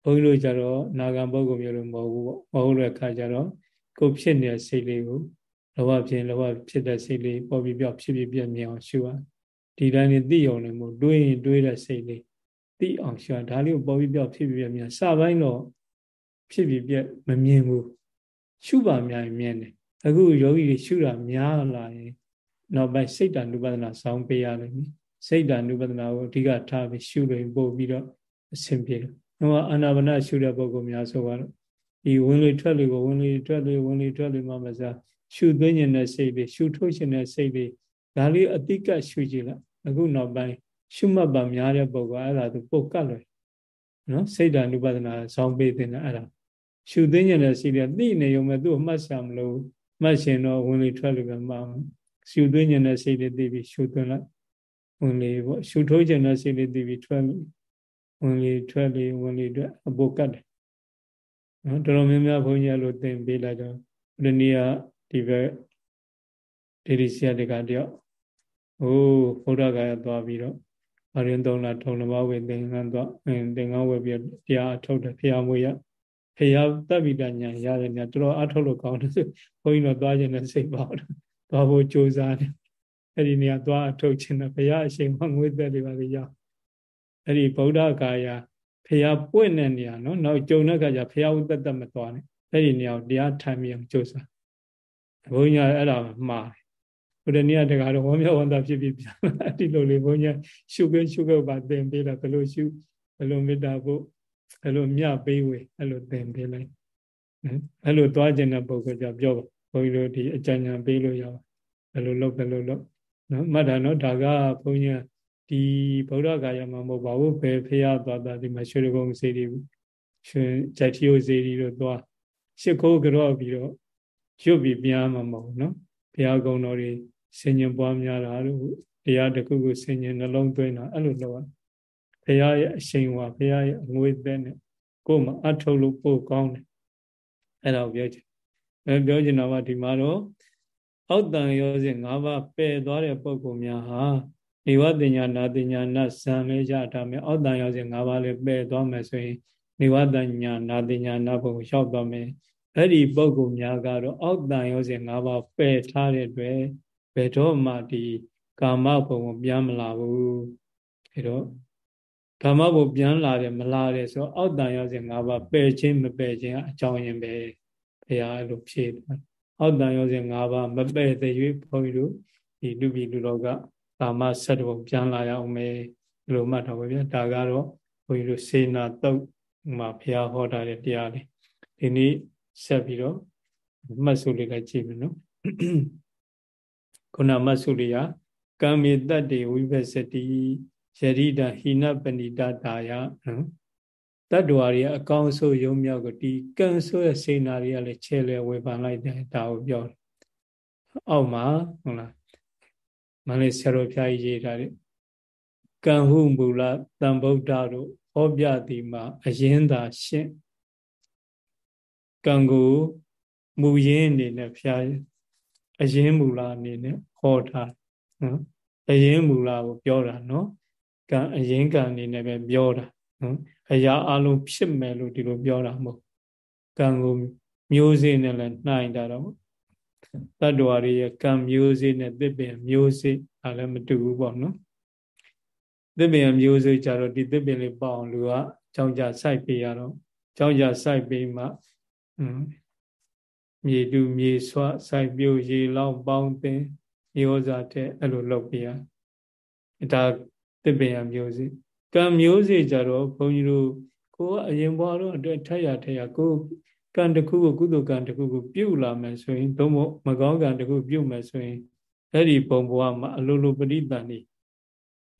Speaker 1: ဘုန်းကြီးတို့ကြတော့နာဂံပုဂ္ဂိုလ်မျိုးလို့မဟုတ်ဘူးပေါ့မဟုတ်တဲ့အခါကျတော့ကိုဖြစ်နေတဲ့စိတ်လေးကိုလောဘဖြစ်လောဘဖြစ်တဲ့စိတ်လေးပေါ်ပြီးပြောက်ဖြစ်ပြီးပြည့်မြင်အောင်ရှုရဒီတိုင်းနေသိအောင်လည်းမို့တွေးရင်တွေးတဲ့စိတ်လေးသိအောင်ရှုရဒါလေးကိုပေါ်ပြီးပြောက်ဖြစ်ပြီးပြည့်မြင်စပိုင်းတော့ဖြစ်ပြီးပြည့်မမြင်ဘူး ရှုပါများရင်မြင်တယ်အခုယောဂီတွေရှုတာများလာရင်နောက်ပိုင်းစိတ်တ ानु ပဒနာဆောင်းပေးရလိမ့်မယ်စိတ်တ ानु ပဒနာကိုအဓိကထားပြီးရှုလို့ပို့ပြီးတော့အဆင်ပြေတယ်။နောက်အာနာပါနရှုတဲ့ပုဂ္ဂိုလ်များဆိုတော့ဒီဝင်လေထွက်လေကိုဝင်လေထွက်လေဝင်လေထွက်လေမှမစားရှုသွင်းခြင်းနဲ့စိတ်တွေရှုထုတ်ခြင်းနဲ့စိတ်တွေဒါလေးအတိကရှုကြည့်လိုက်အခုနောက်ပိုင်းရှုမှတ်ပါများတဲ့ပုဂ္ဂိုလ်အဲ့ဒါသူပုတ်ကတ်လွယ်နော်စိတ်ဓာတ်ဥပဒနာဆောင်းပေးတဲ့အဲ့ဒါ ရှုသိဉ္ဇဉ်နဲ့ရှိတယ်သိနေုံမဲ့သူ့အမှတ်ဆရာမလို့မှတ်ရှင်တော့ဝင်လေထွက်လေပဲမှာရှုသိဉ္ဇဉ်နဲ့စိတ်လေးသိပြီးရှုသွင်းလိုက်ဝင်လေပေါ့ရှုထိုးခြင်းနဲ့စိတ်လေးသိပြီးထွက်ဝင်လေထွက်လေဝင်လေအတွက်အပုတ်ကတ်တယ်နော်တော်တော်များများဘုန်းကြီးလို့သင်ပေးလိုက်တော့ဒီနေ့ကဒီဘက်ဒေဒီစီယတကတယောက်ဟိုဘုရားကရသွားပြီးတော့အရင်သုံးလာထုံလမဝေသင်္ကန်းသွားသင်္ကန်းဝေပြီးတရားအထုတ်တယ်ဖျားမွေရ ဖျားတပ်ပိတညာရတယ်ညာတော်တော်အထုတ်လို့ကောင်းတယ်ဆိုဘုန်းကြီးတော့သွားခြင်းနဲ့စိတ်ပေါ့သွားဖို့ကြိုးစားတယ်အဲ့ဒီနေရာသွားအထုတ်ခြင်းနဲ့ဘုရားအရှင်မငွေသက်တွေပါလေရောက်အဲ့ဒီဗုဒ္ဓဂါယာဖះပွင့်တဲ့နေရာနော်နောက်ကြုံတဲ့အခါကျဖះဥသက်သက်မသွားနဲ့အဲ့ဒီနေရာကိုတရားထိုင်မြအောင်ကြိုးစားဘုန်းကြီးအဲ့ဒါမှားဘုရားနေ့တကားတော့ဝမ်းမြောက်ဝမ်းသာဖြစ်ပြီးပြန်လာဒီလိုလေးဘုန်းကြီးရှုခွင့်ရှုခွင့်ပါသင်ပေးတာဘယ်လိုရှုဘယ်လိုမေတ္တာဖို့ ဘယ်လိုမြပေးဝေအဲ့လိုသင်ပေးလိုက်အဲ့လိုသွားခြင်းတဲ့ပုဂ္ဂိုလ်ကြပြောပါဘုန်းကြီးတို့ဒီအကြံဉာဏ်ပေးလို့ရပါဘယ်လိုလုပ်ဘယ်လိုလုပ်နော်မှတ်တာနော်ဒါကဘုန်းကြီးဒီဗုဒ္ဓဂါယမှာမဟုတ်ပါဘူးဘယ်ဖះသွားတာဒီမှာရွှေကုန်းစေတီရွှေဂျက်တီယိုစေတီတို့သွားရှ िख ိုးကြော့ပြီးတော့ရွတ်ပြီးပြန်မှာမဟုတ်နော်ဘုရားကုံတော်တွေဆင်ញင်ပွားများတာတို့တရားတစ်ခုခုဆင်ញင်နှလုံးသွင်းတာအဲ့လိုလုပ်ရဘု ရားရဲ့အရှိန်ဝါဘုရားရဲ့အငွေသက်နဲ့ကိုယ်မှာအထုတ်လို့ပို့ကောင်းတယ်အဲ့ဒါကိုပြောချင်အဲပြောချင်တာကဒီမှာတော့အောက်တန်ရောစဉ်၅ပါးပယ်သွားတဲ့ပုံကောင်များဟာနေဝတညာနာတညာနဇံလေးရတာမယ်အောက်တန်ရောစဉ်၅ပါးလေးပယ်သွားမယ်ဆိုရင်နေဝတညာနာတညာနာဘုံရောက်သွားမယ်အဲ့ဒီပုံကောင်များကတော့အောက်တန်ရောစဉ်၅ပါးပယ်ထားတဲ့အတွက်ဘယ်တော့မှဒီကာမဘုံကိုပြန်မလာဘူးအဲတော့ ကာမဘုံပြန်လာတယ်မလာတယ်ဆိုအောက်တန်ရောစဉ်၅ပါးပယ်ခြင်းမပယ်ခြင်းအကြောင်းရင်ပဲဘုရားအဲ့လိုဖြေတယ်အောက်တန်ရောစဉ်၅ပါးမပယ်သေး၍ဘုန်းကြီးတို့ဒီလူပြည်လူတော်ကကာမဆက်တဘုံပြန်လာရအောင်မယ်ဒီလိုမှတ်တော့ပဲဗျာဒါကတော့ဘုန်းကြီးတို့စေနာတုတ်မှာဘုရားဟောတာတဲ့တရားလေးဒီနေ့ဆက်ပြီးတော့မှတ်စုလေးလည်းကြည့်မယ်နော်ခုနမှတ်စုလေးကကံမေတ္တေဝိပစ္စတိ ယရိဒဟိနပဏိတတာယနော်တတ္တဝါတွေအကောင်းဆုံးယုံမြောက်ကိုဒီကံဆိုးရဲ့စေနာတွေကလည်းချဲလဲဝေဖန်လိုက်တယ်ဒါကိုပြောတယ်အောက်မှာဟုတ်လားမလေးဆရာတော်ဖျားကြီးရေးထားတဲ့ကံဟုမူလတန်ဗုဒ္ဓတို့ဟောပြသည်မှာအရင်သာရှင်းကံကိုမူရင်းအနေနဲ့ဖျားအရင်မူလအနေနဲ့ဟောထားနော်အရင်မူလကိုပြောတာနော် ကံအရင်ကံအနေနဲ့ပဲပြောတာနော်အရာအလုံးဖြစ်မယ်လို့ဒီလိုပြောတာမဟုတ်ကံကိုမျိုးစေ့နဲ့လည်းနှိုင်းတာတော့တတ္တဝါတွေရဲ့ကံမျိုးစေ့နဲ့သစ်ပင်မျိုးစေ့ဒါလည်းမတူဘူးပေါ့နော်သစ်ပင်မျိုးစေ့ကြတော့ဒီသစ်ပင်လေးပေါအောင်လူကကြောင်းကြစိုက်ပေးရတော့ကြောင်းကြစိုက်ပေးမှမြေတူမြေဆွစိုက်ပြိုရေလောင်းပေါင်းတင်မြေဩဇာတဲ့အဲ့လိုလုပ်ပေးရဒါ သစ်ပင်မျိုးစေ့ကံမျိုးစေ့ကြတော့ဘုန်းကြီးတို့ကိုကအရင်ဘွားတော့အတွက်ထက်ရထက်ရကိုကံတစ်ခုကိုကုသိုလ်ကံတစ်ခုကိုပြုလာမယ်ဆိုရင်သုံးဖို့မကောင်းကံတစ်ခုပြုမယ်ဆိုရင်အဲ့ဒီဘုံဘဝမှာအလိုလိုပရိသန်နေ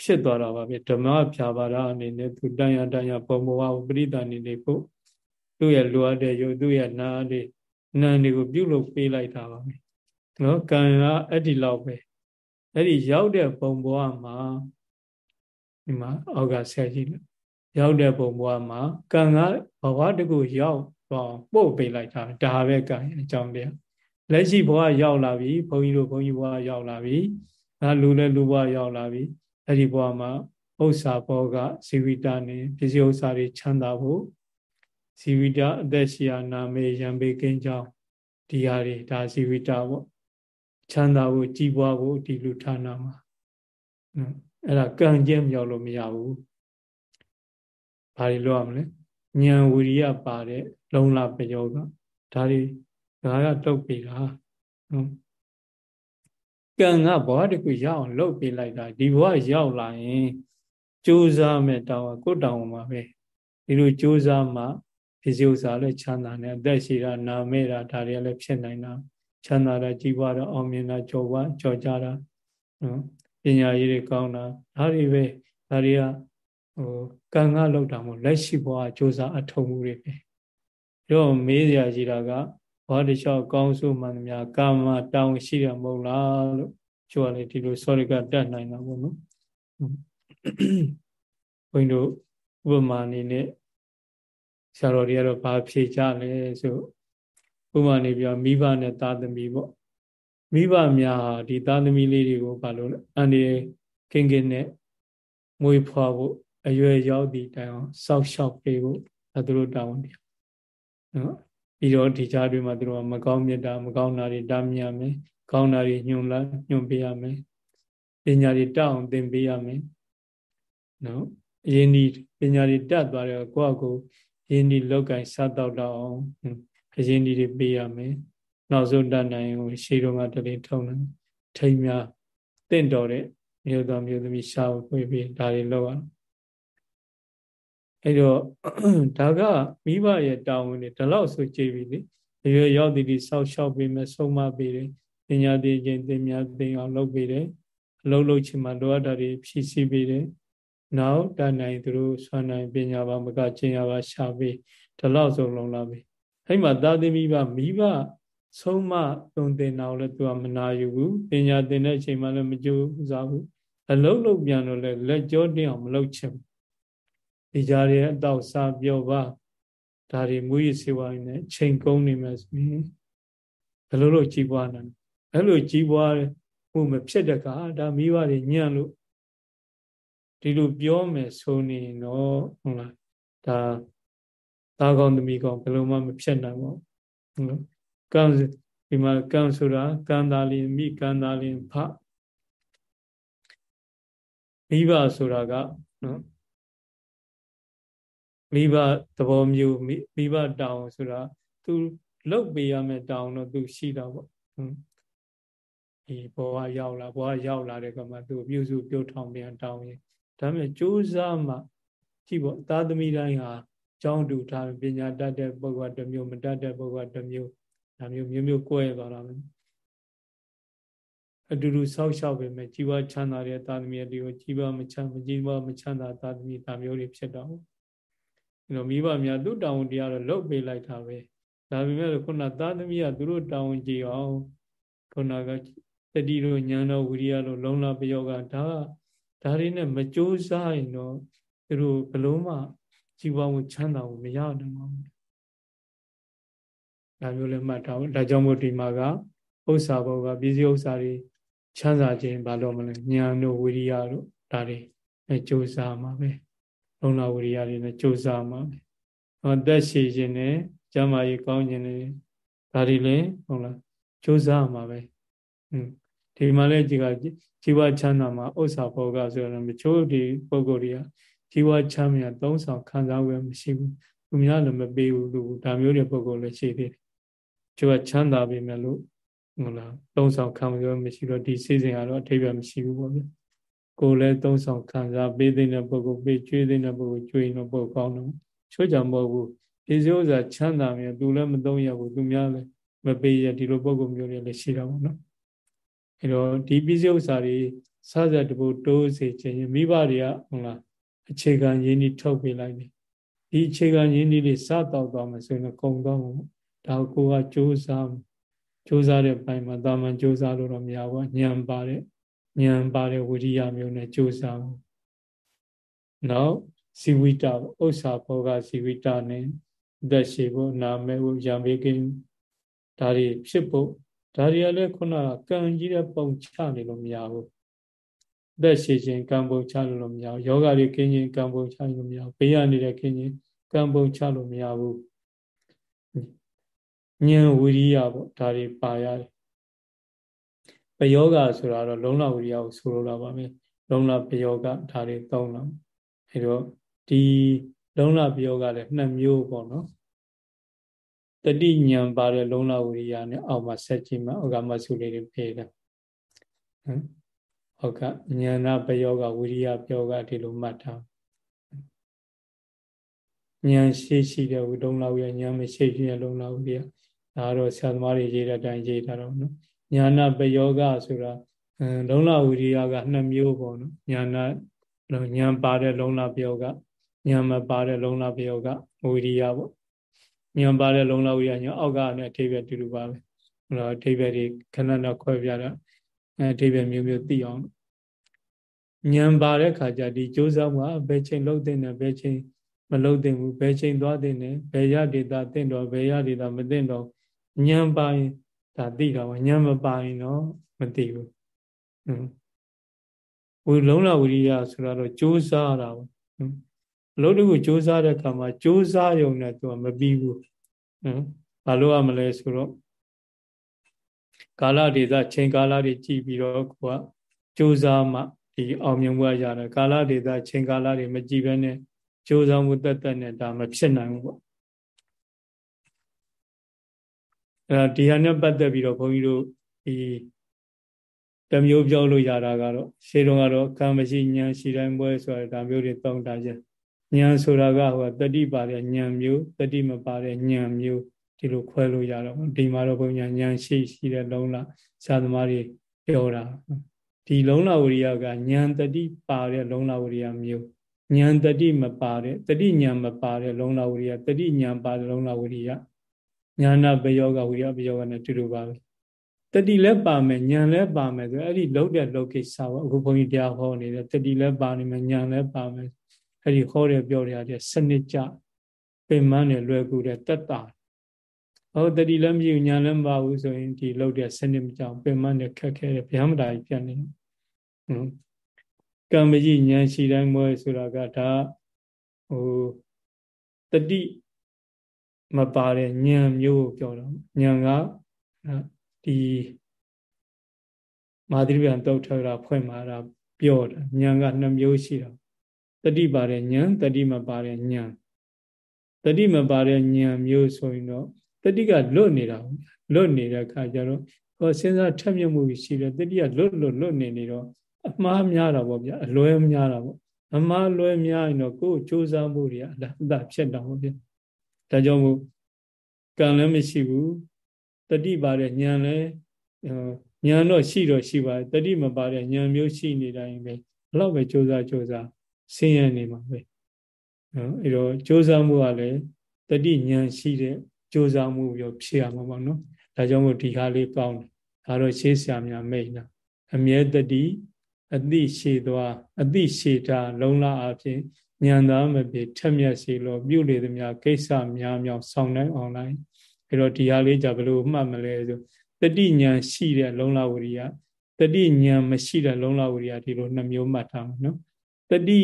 Speaker 1: ဖြစ်သွားတာပါပဲဓမ္မဖြာပါဒအနေနဲ့သူတန်ရတန်ရဘုံဘဝကိုပရိသန်နေနေဖို့သူ့ရဲ့လိုအပ်တဲ့ယုတ်သူ့ရဲ့နာလေးနာတွေကိုပြုလုပ်ပေးလိုက်တာပါပဲနော်ကံကအဲ့ဒီလောက်ပဲအဲ့ဒီရောက်တဲ့ဘုံဘဝမှာ ဒီမှာအောက်ကဆက်ကြည့်လို့ရောက်တဲ့ပုံဘဝမှာကံကဘဝတကူရောက်တော့ပို့ပေးလိုက်တာဒါပဲကံအကြောင်းတရားလက်ရှိဘဝရောက်လာပြီဘုန်းကြီးတို့ဘုန်းကြီးဘဝရောက်လာပြီအဲလူလည်းလူဘဝရောက်လာပြီအဲ့ဒီဘဝမှာဥစ္စာဘောကဇီဝိတနဲ့ပစ္စည်းဥစ္စာတွေချမ်းသာဖို့ဇီဝိတအသက်ရှိရာနာမေရံပေကင်းကြောင်းဒီဟာတွေဒါဇီဝိတပေါ့ချမ်းသာဖို့ကြီးပွားဖို့ဒီလူဌာနမှာ အဲ့ဒါကံကျင့်မြောက်လို့မရဘူးဘာတွေလုပ်ရမလဲဉာဏ်ဝိရိယပါတဲ့လုံလပယောကဒါတွေဒါကတုတ်ပြီလားနော်ကံကဘဝတခုရအောင်လုပ်ပေးလိုက်တာဒီဘဝရောက်လာရင်ကြိုးစားမဲ့တောင်းကိုတောင်းမှာပဲဒီလိုကြိုးစားမှပစ္စည်းဥစ္စာလည်းချမ်းသာနေအသက်ရှိတာနာမဲတာဒါတွေလည်းဖြစ်နိုင်တာချမ်းသာတာကြီးပွားတာအောင်မြင်တာကြော်ပွားကြော်ကြတာနော် ပညာရေးတွေကောင်းတာဒါတွေပဲဒါတွေကဟိုကံကလောက်တာမို့လက်ရှိဘဝစ조사အထုံမှုတွေပဲတော့မေးရကြီးတာကဘာတလျှောက်ကောင်းဆိုမှန်သမျှကာမတောင်းရှိရမဟုတ်လားလို့ကျိုးလည်းဒီလိုစောရိကတတ်နိုင်တာပေါ့နော်ဘုန်းတို့ဥပမာအနေနဲ့ဆရာတော်တွေကတော့ဘာဖြေကြလဲဆိုဥပမာနေပြောမိဘနဲ့သားသမီးပေါ့ မိဘများဟာဒီသားသမီးလေးတွေကိုဘာလို့လဲအန္တရာယ်ကင်းကင်းနဲ့မွေးဖွားဖို့အရွယ်ရောက်သည့်တိုင်အောင်စောက်ရှောက်ပေးဖို့အဲသူတို့တောင်းတယ်နော်ပြီးတော့ဒီကြားတွေမှာသူတို့ကမကောင်းမြတ်တာမကောင်းတာတွေတားမြင်ရမယ်ကောင်းတာတွေညွန်လာညွန်ပေးရမယ်ပညာတွေတအောင်သင်ပေးရမယ်နော်အရင်ဒီပညာတွေတတ်သွားတယ်ကိုယ့်အကိုရင်းဒီလောက်ကင်စားတော့တော့အောင်အရင်ဒီတွေပေးရမယ် နောက်ဆုံးတတ်နိုင်ကိုရှေးတုန်းကတလေးထုံတယ်ထိမ်များတင့်တော်တဲ့မြို့တော်မြို့သမီးရှားဖွေးပြီးဒါတွေလောက်ရအဲ့တော့ဒါကမိဘရဲ့တာဝန်တွေဒီလောက်ဆိုကြည့်ပြီလေအရွယ်ရောက်တည်တည်ဆောက်ရှောက်ပေးမယ်ဆုံးမပေးတယ်ပညာတည်ခြင်းသင်များသင်အောင်လုပ်ပေးတယ်အလုံးလုံးချင်မှလိုအပ်တာတွေဖြည့်ဆည်းပေးတယ်နောက်တတ်နိုင်သူတို့ဆွမ်းနိုင်ပညာပါမကကျင့်ရပါရှာပေးဒီလောက်ဆိုလုံလာပြီအဲ့မှာသာသမီပါမိဘ ဆုံးမသုံးတင်အောင်လည်းသူကမနာယူဘူးပညာသင်တဲ့အချိန်မှလည်းမကြိုးစားဘူးအလုံးလုံးပြန်လို့လည်းလက်ကြောတင်းအောင်မလုပ်ချင်ဘူးဒီကြားရဲ့အတော့စားပြောပါဒါတွေမူရစေဝိုင်းနဲ့ချိန်ကုန်နေမှဆိုရင်ဘယ်လိုလုပ်ကြီးပွားနိုင်အဲ့လိုကြီးပွားမှုမဖြစ်တဲ့ကဒါမိဘတွေညံ့လို့ဒီလိုပြောမယ်ဆိုနေတော့ဟုတ်လားဒါသားကောင်းသမီးကောင်းဘယ်လိုမှမဖြစ်နိုင်ပါဘူးဟုတ်လား ကံဒီမှာကံဆိုတာကံသားလင်မိကံသားလင်ဖမိဘဆိုတာကနော်မိဘသဘောမျိုးမိဘတောင်းဆိုတာ तू လုတ်ပေးရမယ်တောင်းတော့ तू ရှိတာပေါ့ဒီဘောကရောက်လာဘောကရောက်လာတဲ့ကမှ तू ပြုစုပြုတ်ထောင်ပြန်တောင်းရင်ဒါပေမဲ့ကြိုးစားမှကြည့်ပေါ့သာသမီတိုင်းဟာကျောင်းတူထားပညာတတ်တဲ့ပုဂ္ဂိုလ်တစ်မျိုးမတတ်တဲ့ပုဂ္ဂိုလ်တစ်မျိုး ဒါမျိုးမျိုးမျိုးကိုယ်ရသွားတာပဲအတူတူဆောက်ရှောက်ပဲမဲ့ជីវချမ်းသာတဲ့သာသမီတွေကိုជីវမချမ်းမជីវမချမ်းသာသာသမီဒါမျိုးတွေဖြစ်တော့အဲတော့မိဘများသူ့တောင်းတရားတော့လုပ်ပေးလိုက်တာပဲဒါပေမဲ့ခုနသာသမီကသူတို့တောင်းကြည့်အောင်ခုနကတတိတို့ညာတော်ဝိရိယတို့လုံလပယောကဒါဒါတွေနဲ့မကြိုးစားရင်တော့သူတို့ဘလို့မှជីវဝချမ်းသာကိုမရနိုင်ပါဘူး ဒါမျိုးလည်းမှတ်ထားဖို့ဒါကြောင့်မို့ဒီမှာကဥစ္စာဘောကပစ္စည်းဥစ္စာတွေချမ်းသာခြင်းဘာလို့မလဲဉာဏ်တို့ဝိရိယတို့ဒါတွေနဲ့ကြိုးစားမှာပဲလုံလဝိရိယတွေနဲ့ကြိုးစားမှာပဲဟောတက်ရှိခြင်းနဲ့ကျမ်းမာရေးကောင်းခြင်းတွေဒါတွေလည်းဟုတ်လားကြိုးစားမှာပဲอืมဒီမှာလည်းဒီကဇီဝချမ်းသာမှာဥစ္စာဘောကဆိုရင်မချို့ဒီပုံကိုယ်တွေကဇီဝချမ်းမြတ်သုံးဆောင်ခံစားဝယ်မရှိဘူးသူများလည်းမပေးဘူးလို့ဒါမျိုးတွေပုံကိုယ်လည်းရှိသေးတယ် ကျိုးကချမ်းသာပြီမဲ့လို့ဟုတ်လားသုံးဆောင်ခံစားမရှိတော့ဒီစိစဉ်ကတော့အထိပ္ပယ်မရှိဘူးပေါ့ဗျကိုယ်လည်းသုံးဆောင်ခံစားပေးတဲ့ပုံကိုယ်ပေးကျွေးတဲ့ပုံကိုယ်ကျွေးတော့ပုံကောင်းတော့ချိုးကြမဟုတ်ဘူးဒီစဥစ္စာချမ်းသာမြဲသူလည်းမသုံးရဘူးသူများလည်းမပေးရဒီလိုပုံကိုမျိုးတွေလည်းရှိတာပေါ့နော်အဲတော့ဒီပစ္စည်းဥစ္စာတွေစစတပုတိုးစေခြင်းမိဘတွေကဟုတ်လားအခြေခံရင်းနှီးထုတ်ပေးလိုက်တယ်ဒီအခြေခံရင်းနှီးလေးစတော့သွားမှဆိုရင်ကုံတော့မှာ ဒါကိုကစူးစမ်းစူးစမ်းတဲ့ဘိုင်းမှာတာမန်စူးစမ်းလို့တော့မရဘူးညံပါတဲ့ညံပါတဲ့ဝိရိယမျိုးနဲ့စူးစမ်းနောက်ဇီဝိတဥစ္စာဘောကဇီဝိတနဲ့သက်ရှိဖို့နာမဲဖို့ရံပေးခြင်းဒါတွေဖြစ်ဖို့ဒါတွေကလည်းခုနကကံကြီးတဲ့ပုံချနေလို့မရဘူးသက်ရှိခြင်းကံပုံချလို့မရဘူးယောဂတွေကင်းခြင်းကံပုံချလို့မရဘူးဘေးရနေတဲ့ကင်းခြင်းကံပုံချလို့မရဘူး ဉာဏ်ဝိရိယပေါ့ဒါတွေပါရတယ်ပယောဂဆိုတာတော့လုံလဝိရိယကိုဆိုလိုတာပါပဲလုံလပယောဂဒါတွေသုံးတော့အဲတော့ဒီလုံလပယောဂလည်းနှစ်မျိုးပေါ့နော်တတိညာပါတဲ့လုံလဝိရိယနဲ့အောက်မှာဆက်ကြည့်မှဩဃမဆုလေးတွေပေးတယ်ဟမ်ဟုတ်ကဉာဏပယောဂဝိရိယပယောဂဒီလိုမှတ်ထားဉာဏ်ရှိရှိတဲ့ဝိတုံးလာဝိယဉာဏ်မရှိရှိတဲ့လုံလဝိရိယ ဒါတော့ဆရာသမားတွေရေးတဲ့အတိုင်းရေးထားတော့နော်ညာနာပယောဂဆိုတာလုံလဝိရိယကနှစ်မျိုးပေါ့နော်ညာနာဉာဏ်ပါတဲ့လုံလပယောဂဉာဏ်မပါတဲ့လုံလပယောဂဝိရိယပေါ့ဉာဏ်ပါတဲ့လုံလဝိရိယညာအောက်ကနဲ့အထိပ္ပယ်တူတူပါပဲဟိုတော့အထိပ္ပယ်တွေခဏတော့ခွဲပြတာအဲအထိပ္ပယ်မျိုးမျိုးသိအောင်ဉာဏ်ပါတဲ့ခါကျဒီကြိုးစားမှုဘယ်ချိန်လုံးတဲ့နဲ့ဘယ်ချိန်မလုံးတဲ့ဘူးဘယ်ချိန်သွားတဲ့နဲ့ဘယ်ရဒေတာတင့်တော့ဘယ်ရဒေတာမတင့်တော့ ဉာဏ်ပါရင်ဒါသိတာပါဉာဏ်မပါရင်တော့မသိဘူးဝိလုံးလာဝိရိယဆိုတာတော့ကြိုးစားတာပေါ့အလုပ်တခုကြိုးစားတဲ့အခါမှာကြိုးစားရုံနဲ့သူကမပြီးဘူးနော်ဘာလို့ရမလဲဆိုတော့ကာလဒေသချိန်ကာလတွေကြည့်ပြီးတော့ကိုကကြိုးစားမှဒီအောင်မြင်မှုရတယ်ကာလဒေသချိန်ကာလတွေမကြည့်ဘဲနဲ့ကြိုးစားမှုတက်တက်နဲ့ဒါမဖြစ်နိုင်ဘူးပေါ့ အဲဒီဟာနဲ့ပတ်သက်ပြီးတော့ဘုန်းကြီးတို့ဒီတမျိုးပြောလို့ရတာကတော့ရှေးတုန်းကတော့ကံမရှိဉာဏ်ရှိတိုင်းပွဲဆိုတာဒါမျိုးတွေတောင်းတာကြဉာဏ်ဆိုတာကဟိုတတိပါတဲ့ဉာဏ်မျိုးတတိမပါတဲ့ဉာဏ်မျိုးဒီလိုခွဲလို့ရတော့ဒီမှာတော့ဘုန်းကြီးဉာဏ်ရှိရှိတဲ့လုံးလားဆရာသမားတွေပြောတာဒီလုံးလာဝရိယကဉာဏ်တတိပါတဲ့လုံးလာဝရိယမျိုးဉာဏ်တတိမပါတဲ့တတိဉာဏ်မပါတဲ့လုံးလာဝရိယတတိဉာဏ်ပါတဲ့လုံးလာဝရိယ ညာနာဘယောကဝိရိယဘယောကနဲ့တူတူပါပဲတတိလည်းပါမယ်ညာလည်းပါမယ်ဆိုအဲ့ဒီလုံးတဲ့လုံးကိစ္စပေါ့အခုဘုန်းကြီးတရားဟောနေတယ်တတိလည်းပါနေမယ်ညာလည်းပါမယ်အဲ့ဒီဟောတယ်ပြောတယ်တဲ့စနစ်ကြပင်မနဲ့လွယ်ကူတဲ့တက်တာဟောတတိလည်းမဖြစ်ညာလည်းမပါဘူးဆိုရင်ဒီလုံးတဲ့စနစ်မကြောင်ပင်မနဲ့ခက်ခဲတဲ့ဗျာမတာကြီးပြန်နေဟုတ်ကံမကြီးဉာဏ်ရှိတိုင်းမွဲဆိုတာကဒါဟိုတတိ မပါတဲ့ဉာဏ်မျိုးကိုပြောတော့ဉာဏ်ကဒီမာသရိပြန်တုတ်ထောက်တာဖွင့်มาတာပြောတာဉာဏ်ကနှစ်မျိုးရှိတာတတိပါတဲ့ဉာဏ်တတိမပါတဲ့ဉာဏ်တတိမပါတဲ့ဉာဏ်မျိုးဆိုရင်တော့တတိကလွတ်နေတာလွတ်နေတဲ့အခါကျတော့ဟောစဉ်းစားထက်မြက်မှုရှိတယ်တတိကလွတ်လွတ်လွတ်နေနေတော့အမှားများတာပေါ့ဗျအလွဲများတာပေါ့အမှားလွဲများရင်တော့ကိုယ်စူးစမ်းမှုတွေအလားအဖြစ်တာပေါ့ဗျ ဒါကြောင့်မို့ကံလည်းမရှိဘူးတတိပါတဲ့ဉာဏ်လည်းဉာဏ်တော့ရှိတော့ရှိပါတယ်တတိမပါတဲ့ဉာဏ်မျိုးရှိနေတိုင်းပဲဘလောက်ပဲစူးစမ်းစူးစမ်းဆင်းရဲနေမှာပဲနော်အဲတော့စူးစမ်းမှုကလည်းတတိဉာဏ်ရှိတဲ့စူးစမ်းမှုရောဖြစ်ရမှာပေါ့နော်ဒါကြောင့်မို့ဒီဟာလေးကောင်းတယ်ဒါတော့ရှေးဆရာများမိတ်နာအမြဲတတိအတိရှိသွားအတိရှိတာ လုံလအဖြစ် ဉာဏ်သားမပြေထက်မြက်စီလို့ပြုလေသမျှကိစ္စများမြောက်ဆောင်နိုင်အောင်လိုက်အဲတော့ဒီဟာလေးကြဘယ်လိုမှတ်မလဲဆိုတတိညာရှိတဲ့လုံလဝရိယတတိညာမရှိတဲ့လုံလဝရိယဒီလိုနှမျိုးမှတ်ထားမှာနော်တတိ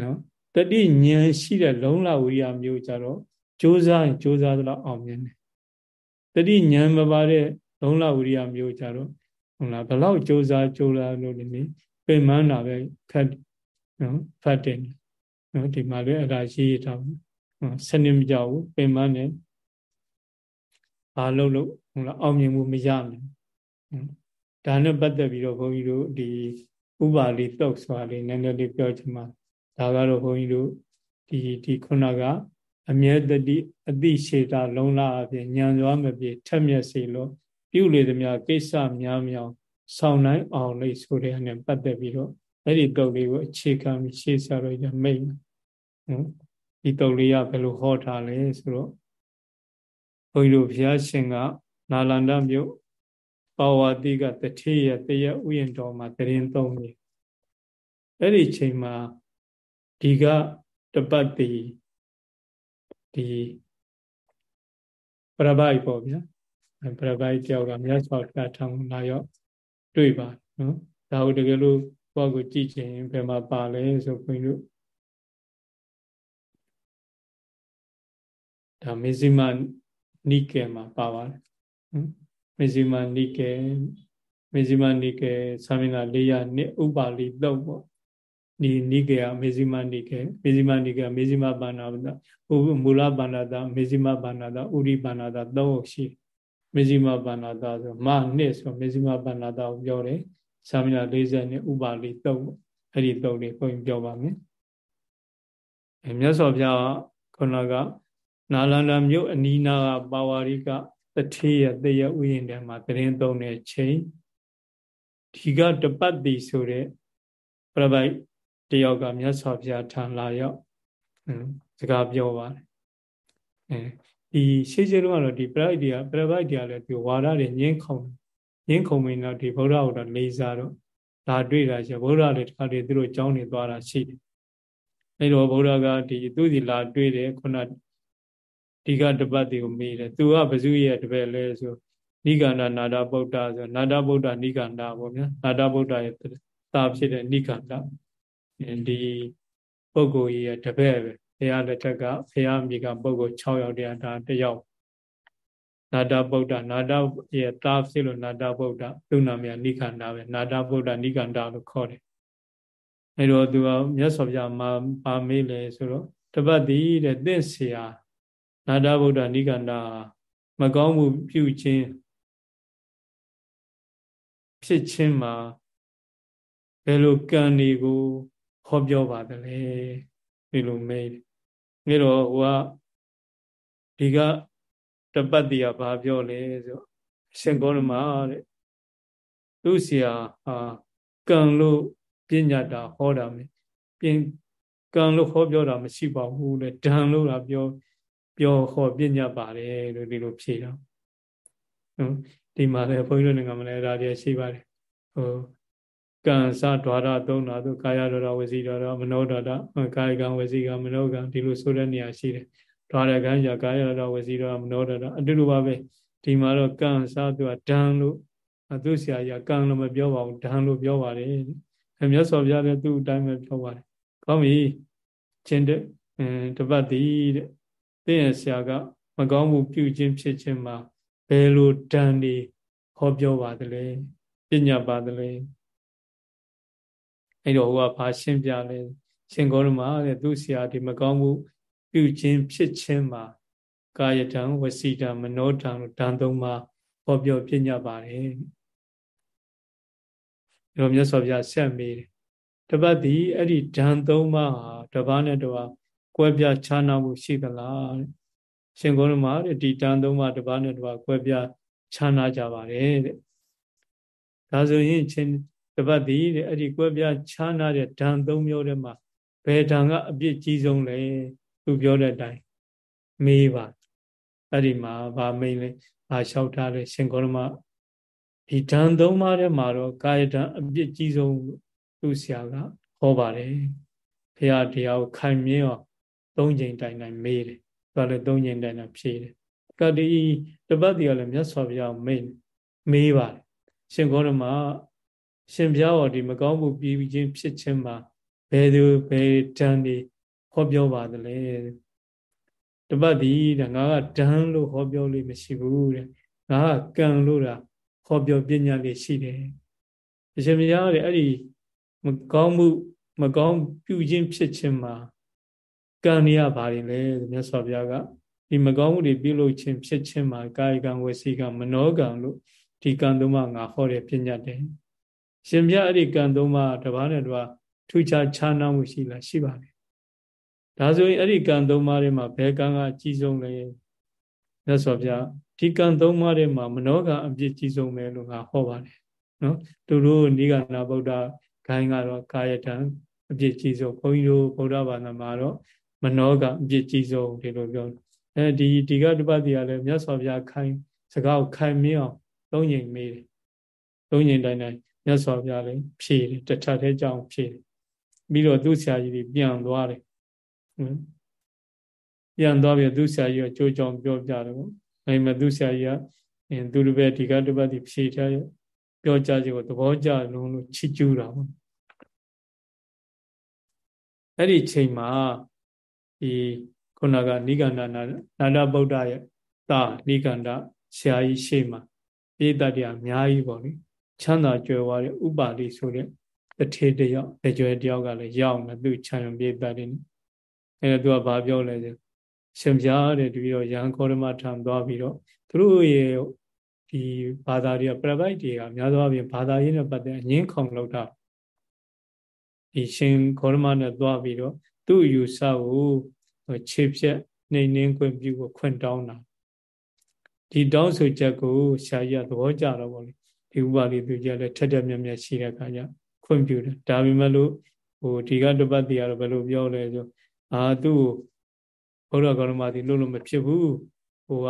Speaker 1: နော်တတိညာရှိတဲ့လုံလဝရိယမျိုးကြတော့ကြိုးစားရင်ကြိုးစားသလောက်အောင်မြင်တယ်တတိညာမပါတဲ့လုံလဝရိယမျိုးကြတော့ဟုတ်လားဘလောက်ကြိုးစားကြိုးစားလို့နေပင်မနာပဲခတ်နော်ဖတ်တယ် နော်ဒီမှာလည်းအရာရှိထားစနစ်မကြောက်ဘူးပင်မနဲ့ဘာလို့လို့ဟုတ်လားအောင်မြင်မှုမရမယ်ဒါနဲ့ပတ်သက်ပြီးတော့ဘုန်းကြီးတို့ဒီဥပါလိတုတ်ဆိုတာလေးနည်းနည်းလေးပြောချင်ပါဒါကတော့ဘုန်းကြီးတို့ဒီဒီခုနကအမြဲတတိအတိရှိတာလုံလာအပြင်ညံစွာမပြေထက်မြက်စီလို့ပြုလေသမျှကိစ္စများမြောင်ဆောင်နိုင်အောင်လို့ဆိုတဲ့အနေပတ်သက်ပြီးတော့အဲ့ဒီတုတ်လေးကိုအခြေခံပြီးရှေ့ဆရာတော်ကြီးမိတ် နော်ဒီတုတ်လေးကဘယ်လိုဟောထားလဲဆိုတော့ဘုန်းကြီးတို့ဘုရားရှင်ကနာလန္ဒမြို့ပါဝတိကတထေရတရဥယျာဉ်တော်မှာတရင်သုံးနေအဲ့ဒီချိန်မှာဒီကတပတ်တီဒီပရပိုက်ပေါ့ဗျာပရပိုက်တယောက်ကမြတ်စွာဘုရားထောင်လာရောက်တွေ့ပါနော်ဒါဟုတ်တကယ်လို့ကိုယ့်ကိုကြည့်ချင်ဘယ်မှာပါလဲဆိုခွင့်လို့ ဒါမေဇိမနိကေမှာပါပါတယ်နော်မေဇိမနိကေမေဇိမနိကေသာမဏေ400နှစ်ဥပါလိတော့ပေါ့ဒီနိကေကမေဇိမနိကေမေဇိမနိကေမေဇိမဘာနာတဥမူလဘာနာတမေဇိမဘာနာတဥရိဘာနာတသုံးဟုတ်ရှိမေဇိမဘာနာတဆိုမနှစ်ဆိုမေဇိမဘာနာတကိုပြောတယ်သာမဏေ40နှစ်ဥပါလိတော့အဲ့ဒီတော့လေးကိုပြောပါမယ်အဲမြတ်စွာဘုရားခုနက နာလန္ဒမြို့အနီးနားကပါဝါရိကတထေးရတရဥယျာဉ်ထဲမှာတရင်သုံးတဲ့ချိန်ဒီကတပတ်တိဆိုတဲ့ပြပိုက်တယောက်ကမြတ်စွာဘုရားထံလာရောက်စကားပြောပါတယ်အဲဒီရှေးရှေးတုန်းကတော့ဒီပြပိုက်တွေကပြပိုက်တွေကလည်းဒီဝါဒတွေငင်းခုန်ငင်းခုန်မင်းတော့ဒီဗုဒ္ဓဟောတာလေးစားတော့လာတွေ့တာရှိဗုဒ္ဓလည်းတခါတည်းသူတို့ကြောင်းနေသွားတာရှိတယ်အဲ့တော့ဗုဒ္ဓကဒီသူစီလာတွေ့တယ်ခုန ဒီကတပတ်တွေကိုမေးတယ်သူကဘဇုရဲ့တပည့်လဲဆိုနိဂန္ဓနာတာဗုဒ္ဓဆိုနာတာဗုဒ္ဓနိဂန္ဓပေါ့ဗျာနာတာဗုဒ္ဓရဲ့တာဖြစ်တဲ့နိဂန္ဓဒီပုဂ္ဂိုလ်ရဲ့တပည့်ပဲဘုရားလက်ထက်ကဘုရားမြေကပုဂ္ဂိုလ်6ယောက်တရားဒါတယောက်နာတာဗုဒ္ဓနာတာရဲ့တာဖြစ်လို့နာတာဗုဒ္ဓသူ့နာမည်နိဂန္ဓပဲနာတာဗုဒ္ဓနိဂန္ဓလို့ခေါ်တယ်အဲတော့သူကမြတ်စွာဘုရားမှာပါမေးလေဆိုတော့တပတ်တည်းတဲ့တင့်ဆရာ နာတဗုဒ္ဓနိခန္ဓာမကောင်းမှုပြုခြင်းဖြစ်ခြင်းမှာဘယ်လိုကံတွေကိုဟောပြောပါတယ်လဲဒီလိုမေးတယ်။အဲတော့ဟိုကဒီကတပတ်တီးကဘာပြောလဲဆိုရှင်ကောရမတဲ့သူ့ဆရာဟာကံလို့ပညာတာဟောတာမယ်ပြင်ကံလို့ဟောပြောတာမရှိပါဘူးလေဒံလို့တာပြော ပြောဟောပညာပါတယ်လို့ဒီလိုဖြေတော့နော်ဒီမှာလည်းဘုန်းကြီးတို့ငါမလဲဒါတည်းရှိပါတယ်ဟိုကံစဒွါရသုံးတာသူကာယဒရဝစီဒရမနောဒရကာယကံဝစီကမနောကံဒီလိုဆိုတဲ့နေရာရှိတယ်ဒွါရကံရကာယဒရဝစီဒရမနောဒရအတူတူပါပဲဒီမှာတော့ကံစသူကဒံလို့သူဆရာကြီးကံလို့မပြောပါဘူးဒံလို့ပြောပါတယ်အမြတ်စွာဘုရားလည်းသူ့အတိုင်းပဲပြောပါတယ်ကောင်းပြီချင်းတဲ့တပတ်တည်းတဲ့ တင်းရဆရာက မကောင်းမှုပြုခြင်းဖြစ်ခြင်းမှာဘယ်လိုတန်ဒီဟောပြောပါတယ်လဲပညာပါတယ်လဲအဲ့တော့ဟိုကဘာရှင်းပြလဲရှင်ဂေါရမတဲ့သူဆရာဒီမကောင်းမှုပြုခြင်းဖြစ်ခြင်းမှာကာယတံဝစီတံမနောတံတံသုံးပါဟောပြောပညာပါတယ်ရောမြတ်စွာဘုရားဆက်မေးတယ်တပတ်ဒီအဲ့ဒီဓာန်သုံးပါးဟာတပားနဲ့တပား ကွဲပြားခြားနာမှုရှိသလားတဲ့ရှင်ဂေါရမတဲ့ဒီဓာန်သုံးပါးတပားနဲ့တပားကွဲပြားခြားနာကြပါတယ်တဲ့ဒါဆိုရင်ချင်းတပတ်ဒီတဲ့အဲ့ဒီကွဲပြားခြားနာတဲ့ဓာန်သုံးမျိုးထဲမှာဘယ်ဓာန်ကအပြစ်ကြီးဆုံးလဲသူပြောတဲ့အတိုင်းမေးပါအဲ့ဒီမှာဗာမိန်လဲဗာလျှောက်ထားလဲရှင်ဂေါရမဒီဓာန်သုံးပါးထဲမှာတော့ကာယဓာန်အပြစ်ကြီးဆုံးသူဆရာကဟောပါတယ်ဖရာတရားကိုခိုင်မြဲအောင် သုံးချိန်တိုင်တိုင်မေးတယ်သူကလည်းသုံးချိန်တိုင်တိုင်ဖြေတယ်ကတိတပတ်တည်းကလည်းမြတ်စွာဘုရားမေးမေးပါတယ်ရှင်ဂေါရမရှင်ဘုရားဟောဒီမကောင်းမှုပြီးခြင်းဖြစ်ခြင်းမှာဘယ်သူဘယ်ဓာန်ဒီဟောပြောပါသလဲတပတ်တည်းတဲ့ငါကဓာန်လို့ဟောပြောလို့မရှိဘူးတဲ့ငါကကံလို့တာဟောပြောပညာလေးရှိတယ်အရှင်ဘုရားတဲ့အဲ့ဒီမကောင်းမှုမကောင်းပြုခြင်းဖြစ်ခြင်းမှာ ကံနေရပါတယ်လေမြတ်စွာဘုရားကဒီမကောင်းမှုတွေပြုလုပ်ခြင်းဖြစ်ခြင်းမှာကာယကံဝစီကံမနောကံလို့ဒီကံသုံးပါးငါဟောတဲ့ပညာတယ်ရှင်ဘုရားအဲ့ဒီကံသုံးပါးတစ်ပါးနဲ့တစ်ပါးထူးခြားခြားနားမှုရှိလားရှိပါတယ်ဒါဆိုရင်အဲ့ဒီကံသုံးပါးတွေမှာဘယ်ကံကအကြီးဆုံးလဲမြတ်စွာဘုရားဒီကံသုံးပါးတွေမှာမနောကံအပြစ်ကြီးဆုံးပဲလို့ငါဟောပါတယ်နော်သူတို့နိဂန္ဓဗုဒ္ဓဂိုင်းကတော့ကာယတံအပြစ်ကြီးဆုံးဘုန်းကြီးတို့ဗုဒ္ဓဘာသာမှာတော့ မနောကအပြစ်ကြီးဆုံးဒီလိုပြောအဲဒီဒီကတပတ်တီကလည်းမြတ်စွာဘုရားခိုင်းစကားကိုခိုင်မြအောင်သုံးညင်မေးတယ်သုံးညင်တိုင်းတိုင်းမြတ်စွာဘုရားလည်းဖြေတယ်တထထဲကြောင်းဖြေတယ်ပြီးတော့သူ့ဆရာကြီးတွေပြန်သွားတယ်ပြန်သွားပြီးသူ့ဆရာကြီးကကြိုးကြောင်ပြောပြတယ်ပေါ့အဲမှာသူ့ဆရာကြီးကအင်းသူတို့ပဲဒီကတပတ်တီဖြေထားပြောကြခြင်းကိုသဘောကျလုံးလို့ချီးကျူးတာပေါ့အဲ့ဒီချိန်မှာ ဒီခုနကနိဂန္ဓနာနာဒဗုဒ္ဓရဲ့တာနိဂန္ဓဆရာကြီးရှေ့မှာပိဋကတရားအများကြီးပေါ့လေချမ်းသာကြွယ်ဝတဲ့ဥပါလိဆိုတဲ့တထေတယောက်တကြွယ်တယောက်ကလည်းရောက်နေသူချမ်းရပိဋကတွေအဲဒါသူကဘာပြောလဲဆိုရှင်ပြားတဲ့တပြီးတော့ရန်ခေါရမထံသွားပြီးတော့သူတို့ရဲ့ဒီဘာသာတွေကပြပိုက်တွေကများသောအားဖြင့်ဘာသာရေးနဲ့ပတ်သက်အငင်းခုန်လောက်တာဒီရှင်ခေါရမနဲ့သွားပြီးတော့ သူ့ယူဆကိုခြေဖြက်နှိမ်နှင်းခွင့်ပြုကိုခွင့်တောင်းတာဒီတောင်းဆိုချက်ကိုဆရာကြီးကသဘောကျတော့ဗောလေဒီဥပါလိသူကြီးကလည်းထက်ထက်မြက်မြက်ရှိတဲ့အခါကျခွင့်ပြုတယ်ဒါပေမဲ့လို့ဟိုဒီကတပတ်တီကတော့ဘယ်လိုပြောလဲဆိုအာသူ့ဘုရားကောရမတိလို့လို့မဖြစ်ဘူးဟိုက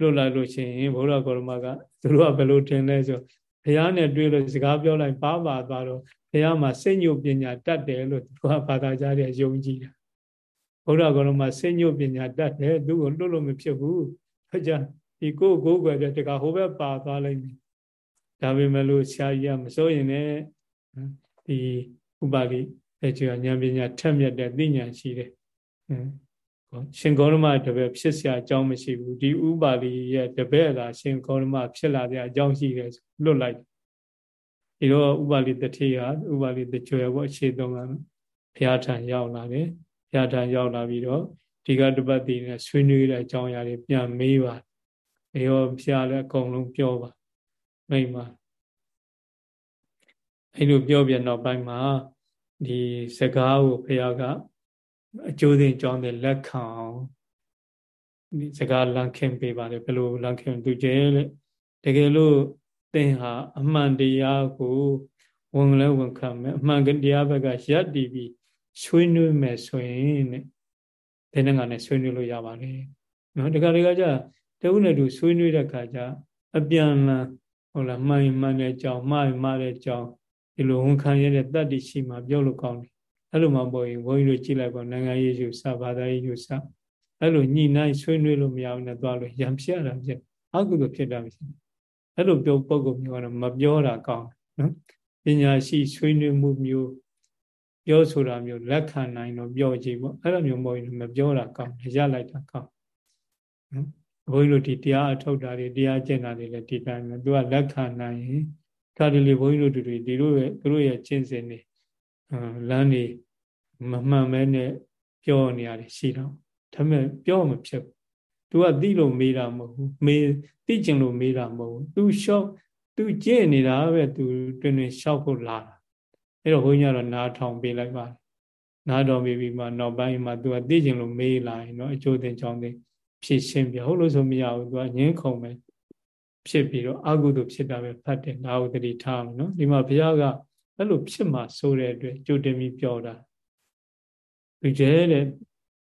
Speaker 1: လွတ်လိုက်လို့ရှိရင်ဘုရားကောရမကသူတို့ကဘယ်လိုထင်လဲဆိုဘုရားနဲ့တွေ့လို့စကားပြောလိုက်ပါပါသွားတော့ ဘုရားမှာစိတ်ညုတ်ပညာတတ်တယ်လို့သူကဘာသာကြားတယ်ယုံကြည်တာဘုရားကတော့မှစိတ်ညုတ်ပညာတတ်တယ်သူ့ကိုလွတ်လို့မဖြစ်ဘူးဟောကြဒီကိုကိုကိုွယ်တဲ့တကဟိုဘက်ပါသွားလိုက်ပြီဒါပေမဲ့လို့ဆရာကြီးကမစိုးရင်လည်းဒီဥပါလိအဲ့ဒီဉာဏ်ပညာထက်မြက်တဲ့သိဉာဏ်ရှိတယ်ရှင်ဂေါရမတပည့်ဖြစ်เสียအကြောင်းမရှိဘူးဒီဥပါလိရဲ့တပည့်ကရှင်ဂေါရမဖြစ်လာတဲ့အကြောင်းရှိတယ်လွတ်လိုက် ဒီတော့ဥပါလိတထေဟာဥပါလိတကြွယ်ဘောအခြေသုံးကဘုရားထံရောက်လာတယ်ဘုရားထံရောက်လာပြီးတော့ဒီကတပတ်တည်နဲ့ဆွေးနွေးတဲ့အကြောင်းအရာတွေပြန်မေးပါအေရောဘုရားလည်းအကုန်လုံးပြောပါမိမအဲ့လိုပြောပြနောက်ပိုင်းမှာဒီစကားကိုဘုရားကအကျိုးသိကြောင်းတဲ့လက်ခံအောင်ဒီစကားလန့်ခင်ပေးပါတယ်ဘယ်လိုလန့်ခင်သူကျဲလေတကယ်လို့ သင်ဟာအမှန်တရားကိုဝန်လဲဝန်ခံမယ်အမှန်တရားဘက်ကရပ်တည်ပြီးဆွေးနွေးမယ်ဆိုရင်တဲ့ဘယ်နှကနဲ့ဆွေးနွေးလို့ရပါလဲနော်တခါတခါကျတဝုနဲ့တူဆွေးနွေးတဲ့ခါကျအပြန်လန်ဟုတ်လားမှန်မှန်တဲ့ကြောင်းမှားမှားတဲ့ကြောင်းဒီလိုဝန်ခံရတဲ့တတ္တိရှိမှပြောလို့ကောင်းတယ်အဲ့လိုမှပေါ်ရင်ဘုန်းကြီးတို့ကြည့်လိုက်ပါနိုင်ငံရေးယူဆဘာသာရေးယူဆအဲ့လိုညှိနှိုင်းဆွေးနွေးလို့မရဘူးနဲ့သွားလို့ရံဖြစ်ရတာဖြစ်အကုသို့ဖြစ်တာဖြစ် အဲ့လိုပြောပုံကုမျိုးကတော့မပြောတာကောင်းနော်ပညာရှိဆွေးနွေးမှုမျိုးပြောဆိုတာမျိုးလက်ခံနိုင်တော့ပြောကြည့်ပေါ့အဲ့လိုမျိုးမဟုတ်ရင်မပြောတာကောင်းရလိုက်တာကောင်းနော်ဘုန်းကြီးတို့ဒီတရားအထုတ်တာတွေတရားကျင့်တာတွေလည်းဒီတိုင်းပဲသူကလက်ခံနိုင်ရင်ခါတလေဘုန်းကြီးတို့တွေဒီလိုရဲ့သူတို့ရဲ့ကျင့်စဉ်တွေလမ်းတွေမမှန်မဲနဲ့ပြောနေရတယ်ရှိတော့ဒါပေမဲ့ပြောမဖြစ်ဘူး။ तू ကသိလို့မေးတာမဟုတ်ဘူး။မေးသိကျင်လို့မေးတာမဟုတ်ဘူး။ तू ရှော့ तू ကြည့်နေတာပဲ तू တွင်တွင်ရှောက်ဖို့လာတာ။အဲ့တော့ဘုန်းကြီးကတော့နားထောင်ပေးလိုက်ပါတယ်။နားတော်ပြီးပြီးမှနောက်ပိုင်းမှာ तू ကသိကျင်လို့မေးလာရင်တော့အကျိုးတင်ကြောင်းတင်ဖြည့်ရှင်းပြဟုတ်လို့ဆိုမရဘူး तू ကငင်းခုံပဲဖြစ်ပြီးတော့အကုသို့ဖြစ်တာပဲဖတ်တယ်ဒါဟုတ်တတိထားမယ်နော်ဒီမှာဘုရားကအဲ့လိုဖြစ်မှာဆိုတဲ့အတွက်ကြိုတင်ပြီးပြောတာသူကျဲတဲ့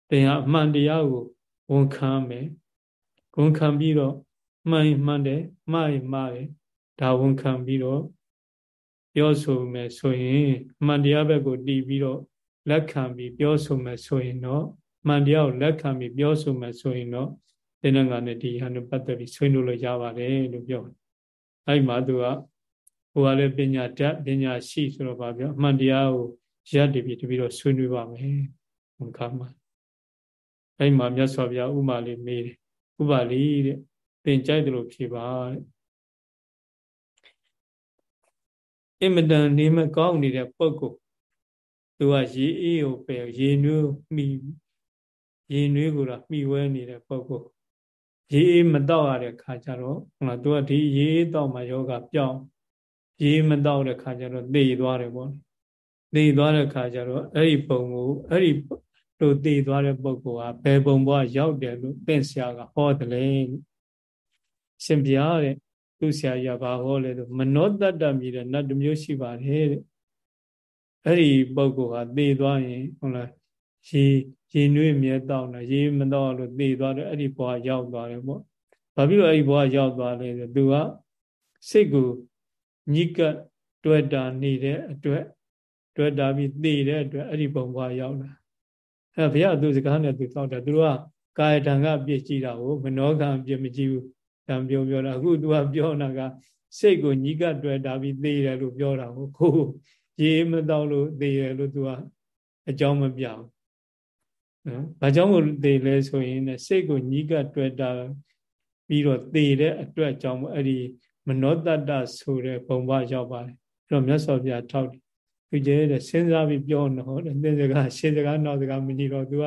Speaker 1: တင်ဟာအမှန်တရားကို ဝန်ခံမယ်ဝန်ခံပြီးတော့မှန်မှန်တယ်မှားရင်မှားတယ်ဒါဝန်ခံပြီးတော့ပြောဆိုမယ်ဆိုရင်အမှန်တရားဘက်ကိုတည်ပြီးတော့လက်ခံပြီးပြောဆိုမယ်ဆိုရင်တော့မှန်တရားကိုလက်ခံပြီးပြောဆိုမယ်ဆိုရင်တော့တင်းငါနဲ့ဒီဟာနဲ့ပတ်သက်ပြီးဆွေးနွေးလို့ရပါတယ်လို့ပြောတယ်။အဲ့မှာသူကဟိုကလည်းပညာတတ်ပညာရှိဆိုတော့ဗာပြောအမှန်တရားကိုရပ်တည်ပြီးတပြီးတော့ဆွေးနွေးပါမယ်။ဘုရားမှာ အဲ့မှာမြတ်စွာဘုရားဥမာလေးမေးတယ်ဥပါလိတဲ့သင်ကြိုက်တယ်လို့ဖြေပါတဲ့အင်မတန်နေမကောင်းနေတဲ့ပုဂ္ဂိုလ်သူကရေအေးကိုပယ်ရေနွေးမိရေနွေးကိုတော့မိဝဲနေတဲ့ပုဂ္ဂိုလ်ရေအေးမတော့ရတဲ့ခါကျတော့ဟိုသူကဒီရေအေးတော့မှယောဂပြောင်းရေမတော့တဲ့ခါကျတော့သေသွားတယ်ပေါ့သေသွားတဲ့ခါကျတော့အဲ့ဒီပုံကိုအဲ့ဒီ တို့တည်သွားတဲ့ပုဂ္ဂိုလ်ဟာဘယ်ပုံဘဝရောက်တယ်လို့သင်ဆရာကဟောတယ်လေရှင်ပြားတဲ့သူဆရာကြီးကဘာဟောလဲဆိုမနောတတ္တမြည်တဲ့နတ်တစ်မျိုးရှိပါတယ်တဲ့အဲ့ဒီပုဂ္ဂိုလ်ဟာတည်သွားရင်ဟုတ်လားရေရေနွေးမြဲတောင်းတာရေမတော့လို့တည်သွားတယ်အဲ့ဒီဘဝရောက်သွားတယ်ပေါ့ဘာဖြစ်လို့အဲ့ဒီဘဝရောက်သွားလဲဆိုသူကစိတ်ကိုညိကတွေ့တာနေတဲ့အတွက်တွေ့တာပြီးတည်တဲ့အတွက်အဲ့ဒီပုံဘဝရောက်လာ အဲဘုရားသူစကားနဲ့သူတောက်တယ်သူတို့ကကာယတံကပြည့်ကြည့်တာကိုမနောကံပြည့်မကြည့်ဘူးတံပြောပြောတာအခုသူကပြောတာကစိတ်ကိုညှိကတွေ့တာပြီးသိတယ်လို့ပြောတာကိုကိုရေမတော့လို့သိတယ်လို့သူကအကြောင်းမပြဘူးနော်ဘာကြောင့်မို့သိလဲဆိုရင်စိတ်ကိုညှိကတွေ့တာပြီးတော့သိတဲ့အတွက်ကြောင့်အဲ့ဒီမနောတတ္တဆိုတဲ့ဘုံဘရောက်ပါတယ်အဲ့တော့မြတ်စွာဘုရားထောက်တယ် သူကျဲတဲ့စဉ်းစားပြီးပြောနေဟောတဲ့သင်စကားရှင်းစကားနောက်စကားမကြည့်တော့ तू က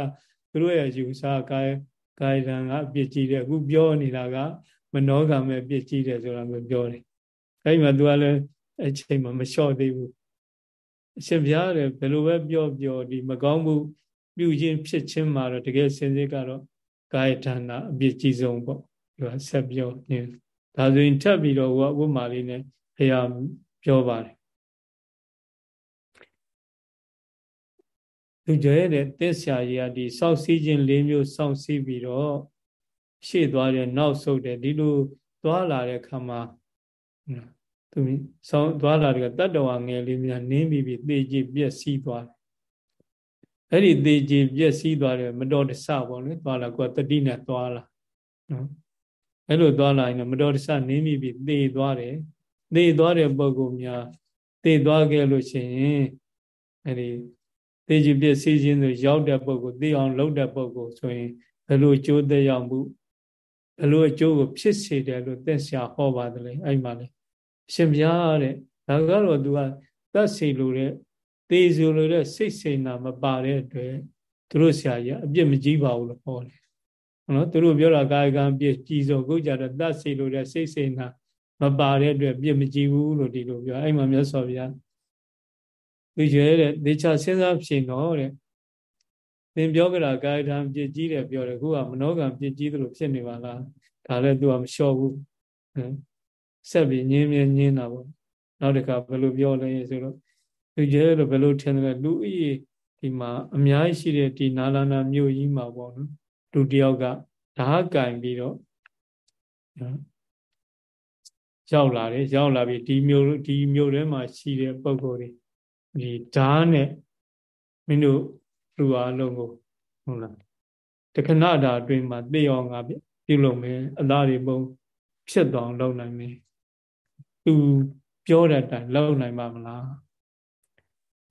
Speaker 1: သူတို့ရဲ့ယူဆကာယကာယတံကအပြစ်ကြီးတယ်အခုပြောနေတာကမနောကံပဲပြစ်ကြီးတယ်ဆိုတာမျိုးပြောတယ်အဲဒီမှာ तू ကလည်းအချိန်မှာမလျှော့သေးဘူးအရှင်ဘုရားလည်းဘယ်လိုပဲပြောပြောဒီမကောင်းမှုပြုခြင်းဖြစ်ခြင်းမှာတော့တကယ်စင်စစ်ကတော့ကာယဌာနအပြစ်ကြီးဆုံးပေါ့သူကဆက်ပြောနေဒါဆိုရင်ထပ်ပြီးတော့ဟိုကဥပမာလေးနဲ့ဘုရားပြောပါတယ် သူကြဲတဲ့တက်ဆရာကြီးကဒီစောက်စီးခြင်း၄မျိုးစောင့်စီးပြီးတော့ရှေ့သွားတယ်နောက်ဆုတ်တယ်ဒီလိုသွားလာတဲ့ခါမှာသူဆောင်းသွားလာတွေကတတ္တဝါငယ်လေးများနင်းပြီးပြီးသေကြည်ပြက်စီးသွားတယ်အဲ့ဒီသေကြည်ပြက်စီးသွားတယ်မတော်တဆပေါ့လေသွားလာကိုတတိနဲ့သွားလာနော်အဲ့လိုသွားလာရင်မတော်တဆနင်းပြီးပြီးသေသွားတယ်သေသွားတဲ့ပုံကများသေသွားခဲ့လို့ရှိရင်အဲ့ဒီ သေကြည်ပြက်စီးခြင်းဆိုရောက်တဲ့ပုံကိုသေအောင်လုပ်တဲ့ပုံကိုဆိုရင်ဘယ်လိုကြိုးသက်ရောက်မှုဘယ်လိုအကျိုးကိုဖြစ်စေတယ်လို့သက်ဆရာဟောပါတယ်လေအဲ့မှာလေရှင်ဘုရားတဲ့ဒါကတော့ तू ကတတ်စီလိုတဲ့သေစီလိုတဲ့စိတ်စိန်နာမပါတဲ့အတွက်သူတို့ဆရာကြီးအပြစ်မကြီးပါဘူးလို့ဟောတယ်နော်သူတို့ပြောတာကာယကံပြစ်ကြီးဆိုခုကြတော့တတ်စီလိုတဲ့စိတ်စိန်နာမပါတဲ့အတွက်ပြစ်မကြီးဘူးလို့ဒီလိုပြောအဲ့မှာမြတ်စွာဘုရား သူရွယ်တဲ့ဒေချာစဉ်းစားဖြေတော့တဲ့သင်ပြောကြတာကာယကံပြစ်ကြီးတယ်ပြောတယ်ခုကမနောကံပြစ်ကြီးသလိုဖြစ်နေပါလားဒါလည်းသူကမလျှော့ဘူးဆက်ပြီးညင်းမြင်းညင်းတာပေါ့နောက်တစ်ခါဘယ်လိုပြောလဲဆိုတော့သူကျဲလို့ဘယ်လိုထင်တယ်လူဥယျဒီမှာအများကြီးရှိတဲ့ဒီနာလနာမြို့ကြီးမှာပေါ့နော်လူတယောက်ကဓာတ်ကင်ပြီးတော့ရောက်လာတယ်ရောက်လာပြီးဒီမြို့ဒီမြို့ထဲမှာရှိတဲ့ပုံကိုယ်တွေ ဒီဓာတ်နဲ့မင်းတို့လူအားလုံးကိုဟုတ်လားတခဏတာအတွင်းမှာသိအောင်ငါပြုလုပ်မယ်အသားတွေပုံဖြစ်သွားအောင်လုပ်နိုင်မယ်သူပြောတဲ့အတိုင်းလုပ်နိုင်ပါမလား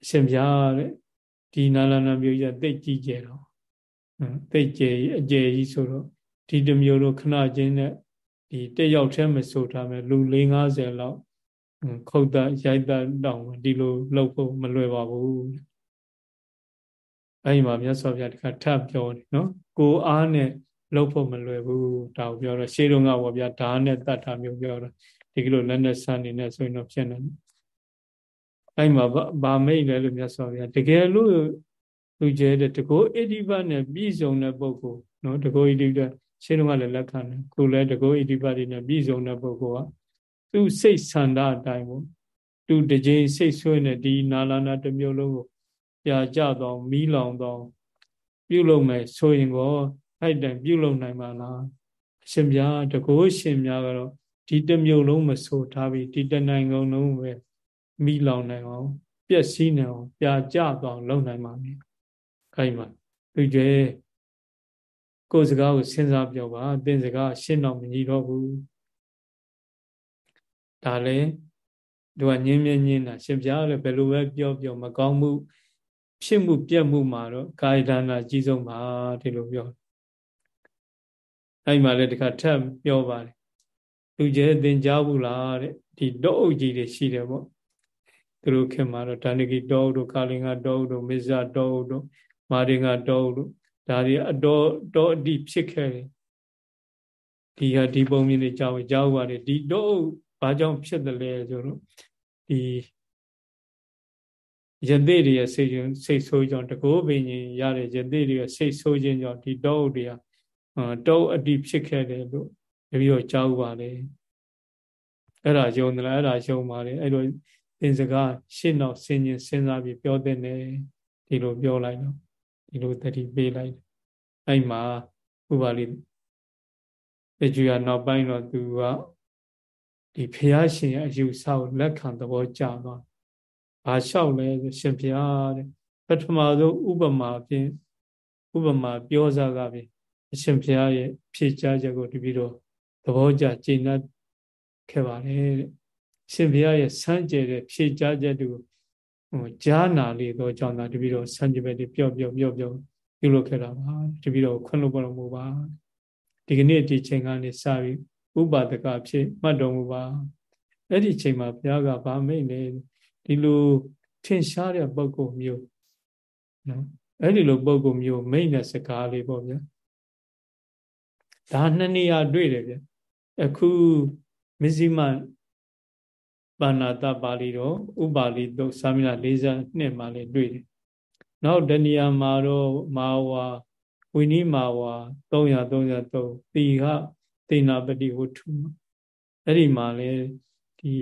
Speaker 1: အရှင်ဘုရားတဲ့ဒီနာလနာမျိုးကြီးတိတ်ကြည့်ကြတော့တိတ်ကြအကျယ်ကြီးဆိုတော့ဒီတမျိုးတို့ခဏချင်းနဲ့ဒီတက်ရောက်ထဲမဆိုထားမယ်လူ450လောက် ခုတ်တရိုက်တတောင်းဒီလိုလုပ်ဖို့မလွယ်ပါဘူးအဲ့ဒီမှာမြတ်စွာဘုရားတခါထပ်ပြောတယ်နော်ကိုအားနဲ့လုပ်ဖို့မလွယ်ဘူးဒါကိုပြောတော့ရှေးတုန်းကဘောဗျာဓာတ်နဲ့တတ်တာမျိုးပြောတော့ဒီကလိုလက်နဲ့ဆန်းနေနဲ့ဆိုရင်တော့ဖြစ်နေတယ်အဲ့မှာဗာမိတ်လဲလို့မြတ်စွာဘုရားတကယ်လို့လူကျဲတဲ့တကောဣတိပတ်နဲ့ပြည်စုံတဲ့ပုဂ္ဂိုလ်နော်တကောဣတိပတ်ရှင်းတော့လည်းလက်ခံတယ်ခုလည်းတကောဣတိပတ်တွေနဲ့ပြည်စုံတဲ့ပုဂ္ဂိုလ်က သူ့စိတ်ဆန္ဒအတိုင်းပေါ့သူတကြိမ်စိတ်ဆွေးနေဒီနာလာနာတစ်မျိုးလုံးကိုပြာကြတော့မီးလောင်တော့ပြုလုပ်မယ်ဆိုရင်ကောအဲ့တိုင်ပြုလုပ်နိုင်ပါလားအရှင်ဘုရားတကောရှင်များကတော့ဒီတစ်မျိုးလုံးမဆိုထားပြီးဒီတနိုင်ငံလုံးပဲမိလောင်နိုင်အောင်ပျက်စီးနိုင်အောင်ပြာကျသွားအောင်လုပ်နိုင်ပါမယ်ခိုင်းပါသူကျဲကိုယ်စကားကိုစဉ်းစားပြောပါသင်စကားရှင်းတော့မညီတော့ဘူး ဒါလည်းသူကညင်းမြင်းညင်းတာရှင်ပြားလည်းဘယ်လိုပဲပြောပြောမကောင်းမှု ဖြစ်မှုပြက်မှုမှာတော့ကာယဒါနာကြီးဆုံးပါဒီလိုပြောအဲ့မှာလည်းတခါထပ်ပြောပါတယ်လူကျဲသင်ကြားဘူးလားတဲ့ဒီတောအုပ်ကြီးတွေရှိတယ်ပေါ့သူတို့ခင်မှာတော့ဒါနိကိတောတို့ကာလင်္ဂတောတို့မေဇတောတို့မာရင်္ဂတောတို့ဒါတွေအတော်တောအတိဖြစ်ခဲ့တယ်ဒီဟာဒီပုံမြင်နေကြောင်းကြောက်ပါတယ်ဒီတောအုပ် ဘာကြောင့်ဖြစ်တယ်လဲဆိုတော့ဒီယသိတွေရဲ့စိတ်စိတ်ဆိုးကြောင့်တကောပင်ကြီးရတဲ့ယသိတွေရဲ့စိတ်ဆိုးခြင်းကြောင့်ဒီတောအုပ်တွေကတောအတိဖြစ်ခဲ့တယ်လို့တပည့်တော်ကြောက်ပါလေအဲ့ဒါယုံတယ်လားအဲ့ဒါယုံပါလေအဲ့လိုသင်စကားရှင်းတော့ဆင်ញင်စဉ်းစားပြီးပြောတဲ့နေဒီလိုပြောလိုက်တော့ဒီလိုတတိပေးလိုက်အဲ့မှာဥပါလိတကြွရနောက်ပိုင်းတော့သူက ဒီဖះရှင်ရဲ့အယူဆကိုလက်ခံသဘောကျသွားဘာလျှောက်လဲဆိုရှင်ဖះတဲ့ပထမဆုံးဥပမာဖြင့်ဥပမာပြောစားကဖြင့်အရှင်ဖះရဲ့ဖြေချချက်ကိုတပည့်တော်သဘောကျကျင့်တတ်ခဲ့ပါတယ်တဲ့ရှင်ဘုရားရဲ့စမ်းကြဲတဲ့ဖြေချချက်တူဟိုကြားနာလေတော့ကြောင့်သာတပည့်တော်စမ်းကြဲပဲပျော့ပျော့ပျော့ပျော့ပြုလုပ်ခဲ့တာပါတပည့်တော်ခွင့်လို့ပေါ်လို့မူပါဒီကနေ့ဒီချိန်ကနေစပြီး ဥပါဒကဖြစ်မှတ်တော်မူပါအဲ့ဒီချိန်မှာဘုရားကဗာမိတ်လေဒီလိုထင်ရှားတဲ့ပုံကုမျိုးနော်အဲ့ဒီလိုပုံကုမျိုးမိတ်တဲ့စကားလေးပေါ့ဗျာဒါနှစ်နေရာတွေ့တယ်ဗျအခုမဇ္ဈိမပါဏာတပါဠိတော်ဥပါဠိတုတ်စာမီလာ42မှာလည်းတွေ့တယ်နောက်တဏီယာမှာတော့မာဝါဝိနိမာဝါ333တိဟ တေနာပတိဝတ္ထုအဲ့ဒီမှာလည်းဒီ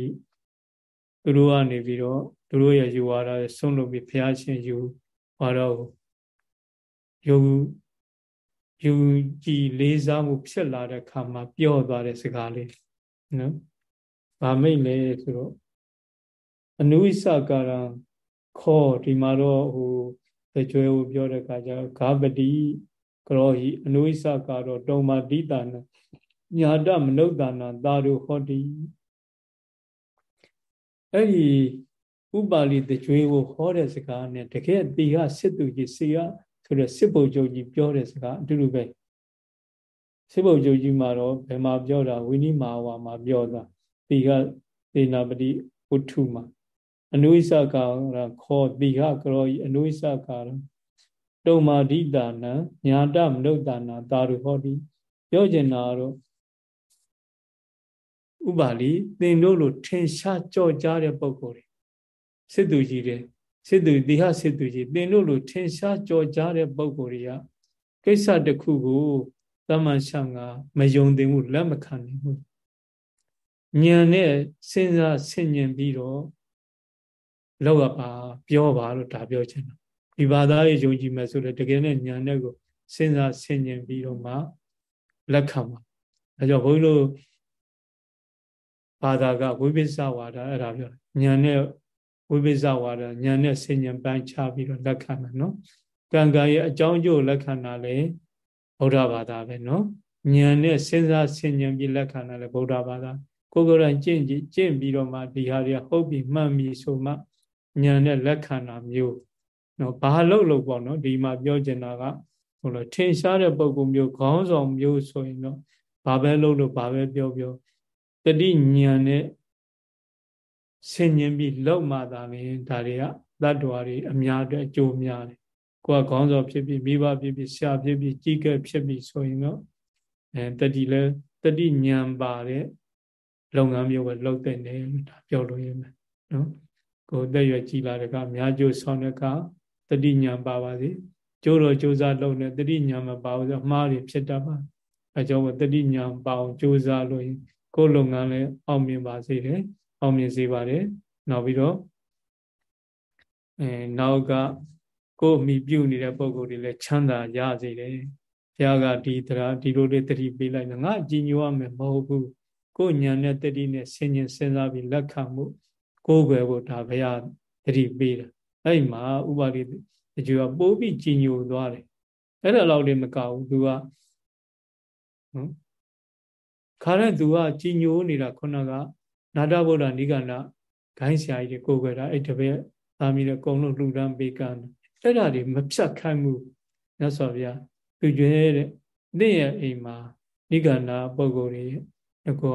Speaker 1: သူတို့ကနေပြီးတော့သူတို့ရဲ့ယူဝါဒဆုံးလို့ပြီးဘုရားရှင်ယူဝါဒကိုယူယူကြည်လေးစားမှုဖြစ်လာတဲ့ခါမှာပြော့သွားတဲ့စကားလေးနော်ဗာမိတ်လဲဆိုတော့အနုဝိသကာရံခေါ်ဒီမှာတော့ဟိုအကျွဲကိုပြောတဲ့အခါကျတော့ဂါပတိကရောဟိအနုဝိသကာရောတုံမာတိတာန ညာတမနုဿာနာသာရုဟောတိအဲ့ဒီဥပါလိတကျွေးကိုဟောတဲ့စကားနဲ့တကယ်တီကစစ်သူကြီးစီကဆိုတဲ့စစ်ပုတ်ချုပ်ကြီးပြောတဲ့စကားအတူတူပဲစစ်ပုတ်ချုပ်ကြီးမှာတော့ဘယ်မှာပြောတာဝိနိမာဝါမှာပြောတာတီကသေနာပတိဝတ္ထုမှာအနုိစကာရခောတိဟကရောဤအနုိစကာရတုံမာဒိတာနံညာတမနုဿာနာတာရုဟောတိပြောကျင်တာတော့ ဥပါလိသင်တို့လိုထင်ရှားကြော့ကြားတဲ့ပုံကိုယ်တွေစစ်သူကြီးတွေစစ်သူတိဟစစ်သူကြီးသင်တို့လိုထင်ရှားကြော်ကြားတဲ့ပုံကိုယ်တွေကကိစ္စတစ်ခုကိုတမန်ရှောင်းကမယုံသိမှုလက်မခံနိုင်ဘူးဉာဏ်နဲ့စဉ်းစားဆင်ញင်ပြီးတော့လောက်ရပါပြောပါလို့ဒါပြောချင်တာဒီဘာသာရေးယုံကြည်မယ်ဆိုတော့တကယ်နဲ့ဉာဏ်နဲ့ကိုစဉ်းစားဆင်ញင်ပြီးတော့မှလက်ခံပါအဲကြောင့်ဘုန်းကြီးတို့ ဘာသာကဝိပဿနာဝါဒအဲ့ဒါပြောဉာဏ်နဲ့ဝိပဿနာဝါဒဉာဏ်နဲ့ဆင်ញံပန်းချပြီးတော့လက်ခံမယ်နော်ကံကံရဲ့အကြောင်းကျိုးလက်ခံတာလေဗုဒ္ဓဘာသာပဲနော်ဉာဏ်နဲ့စဉ်းစားဆင်ញံပြီးလက်ခံတာလေဗုဒ္ဓဘာသာကိုယ်ကိုယ်တိုင်ကျင့်ကြည့်ကျင့်ပြီးတော့မှဒီဟာတွေဟုတ်ပြီမှတ်ပြီဆိုမှဉာဏ်နဲ့လက်ခံတာမျိုးနော်ဘာလို့လို့ပေါ့နော်ဒီမှာပြောချင်တာကဟိုလိုထင်ရှားတဲ့ပုံကုမျိုးခေါင်းဆောင်မျိုးဆိုရင်တော့ဘာပဲလုပ်လို့ဘာပဲပြောပြော တတိဉာဏ်နဲ့ဆင်ញင်ပြီးလောက်မှသာလင်ဒါတွေကတတ္တဝါတွေအများအတွက်အကျိုးများတယ်ကိုယ်ကခေါင်းဆောင်ဖြစ်ပြီးမိဘဖြစ်ပြီးဆရာဖြစ်ပြီးကြီးကဲဖြစ်ပြီးဆိုရင်တော့အဲတတိလဲတတိဉာဏ်ပါတဲ့လုပ်ငန်းမျိုးပဲလုပ်တဲ့နေဒါပြောလို့ရမယ်နော်ကိုယ်သက်ရွယ်ကြည်လာတဲ့ကအများကျိုးဆောင်တဲ့ကတတိဉာဏ်ပါပါစေကျိုးတော်ကြိုးစားလုပ်နေတတိဉာဏ်မပါဘူးဆိုမှားတွေဖြစ်တတ်ပါအဲကြောင့်တတိဉာဏ်ပါအောင်ကြိုးစားလို့ရင် ကိုယ်လုပ်ငန်းလည်းအောင်မြင်ပါစေတယ်အောင်မြင်စေပါတယ်နောက်ပြီးတော့အဲနောက်ကကိုယ်မိပြုနေတဲ့ပုံကိုယ်တွေလည်းချမ်းသာရစေတယ်ဘုရားကဒီတရားဒီလိုလေးတတိပေးလိုက်တော့ငါကြည်ညိုရမယ်မဟုတ်ဘူးကိုယ်ညာနဲ့တတိနဲ့ဆင်ញင်စဉ်းစားပြီးလက်ခံမှုကိုယ်ွယ်ဖို့ဒါဘုရားတတိပေးတာအဲ့မှာဥပါလိတကြွပိုးပြီးကြည်ညိုသွားတယ်အဲ့ဒါလောက်လေးမကဘူးသူကနော် ခါတဲ့သူကကြည်ညိုနေတာခုနကနာတဗုဒ္ဓနိဂန္ဓဂိုင်းဆရာကြီးတွေကိုယ်ွယ်တာအဲ့တပည့်သာမီတွေအကုန်လုံးလှူဒန်းပေးကမ်းအဲ့ဒါတွေမဖြတ်ခိုင်းမှုမြတ်စွာဘုရားသူကျွဲတဲ့နေ့ရဲ့အိမ်မှာနိဂန္ဓပုဂ္ဂိုလ်တွေအကော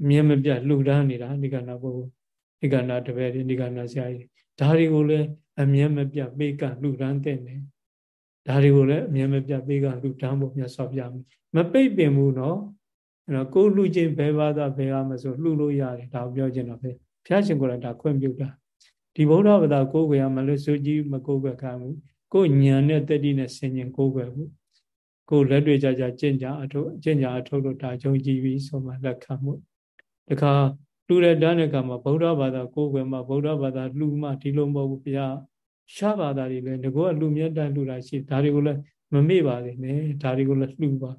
Speaker 1: အမြဲမပြတ်လှူဒန်းနေတာနိဂန္ဓပုဂ္ဂိုလ်နိဂန္ဓတပည့်တွေနိဂန္ဓဆရာကြီးဒါတွေကိုလည်းအမြဲမပြတ်ပေးကမ်းလှူဒန်းတဲ့နေဒါတွေကိုလည်းအမြဲမပြတ်ပေးကမ်းလှူဒန်းဖို့မြတ်စွာဘုရား မပိတ်ပင်ဘူးနော်အဲ့တော့ကိုလှူခြင်းဘယ်ဘာသာဘယ်ဟာမဆိုလှူလို့ရတယ်ဒါကိုပြောချင်တော့ပဲဘုရားရှင်ကိုယ်တိုင်ဒါခွင့်ပြုတာဒီဗုဒ္ဓဘာသာကိုယ်ွယ်ရမလို့ဆိုကြည့်မကိုယ်ွယ်ခံဘူးကိုညံနဲ့တတိနဲ့ဆင်ញင်ကိုယ်ွယ်ဘူးကိုလက်တွေ့ကြကြကျင့်ကြအထုကျင့်ကြအထုလို့ဒါကြုံကြည်ပြီးဆိုမှလက်ခံမှုတခါလူတဲ့တန်းတဲ့ကမှာဗုဒ္ဓဘာသာကိုယ်ွယ်မှာဗုဒ္ဓဘာသာလှူမှဒီလိုမဟုတ်ဘူးဘုရားရှားဘာသာတွေလည်းငကောကလူမြတ်တန်းလှူတာရှိဒါတွေကိုလည်းမမေ့ပါစေနဲ့ဒါတွေကိုလည်းလှူပါ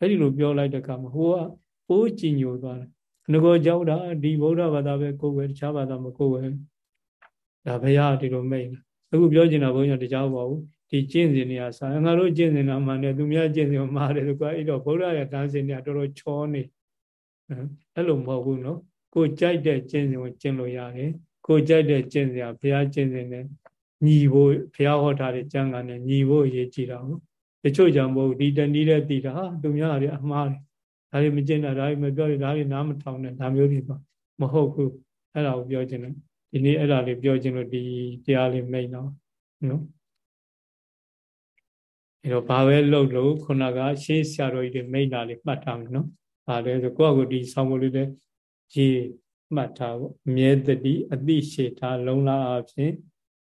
Speaker 1: အဲ့ဒီလိုပြောလိုက်တဲ့ကမှာဟိုကပိုးကြည်ညိုသွားတယ်ငကောကြောက်တာဒီဗုဒ္ဓဘာသာပဲကိုယ်ပဲတခြားဘာသာမကိုယ်ပဲဒါဘုရားဒီလိုမိတ်အခုပြောချင်တာဘုန်းကြီးတရားပါဘူးဒီကျင့်စဉ်တွေကဆာငါတို့ကျင့်စဉ်တာမှန်တယ်သူများကျင့်စဉ်မှားတယ်ကွာအဲ့တော့ဗုဒ္ဓရဲ့တန်းစဉ်တွေကတော်တော်ချောနေအဲ့လိုမဟုတ်ဘူးနော်ကိုကြိုက်တဲ့ကျင့်စဉ်ကိုကျင့်လို့ရတယ်ကိုကြိုက်တဲ့ကျင့်စဉ်ကဘုရားကျင့်စဉ်နဲ့ညီဖို့ဘုရားဟောထားတဲ့ကျမ်းဂန်နဲ့ညီဖို့အရေးကြီးတာဟုတ် တချို့ကြောင့်မဟုတ်ဒီတဏီတဲ့တည်တာဟာသူများတွေအမှားတယ်ဒါတွေမကျင့်တာဒါတွေမပြောရဒါတွေနားမထောင်နဲ့ဒါမျိုးတွေပေါ့မဟုတ်ဘူးအဲ့ဒါကိုပြောခြင်းလို့ဒီနေ့အဲ့ဒါလေးပြောခြင်းလို့ဒီတရားလေးမိတ်တော့နော်အဲ့တော့ဘာပဲလုပ်လို့ခုနကရှေးဆရာတော်ကြီးတွေမိတ်တာလေးမှတ်ထားမယ်နော်ဘာလဲဆိုကိုယ့်အကိုဒီဆောင်းဖို့လေးလည်းရေးမှတ်ထားဖို့အမြဲတတိအတိရှေထားလုံလာအဖြစ်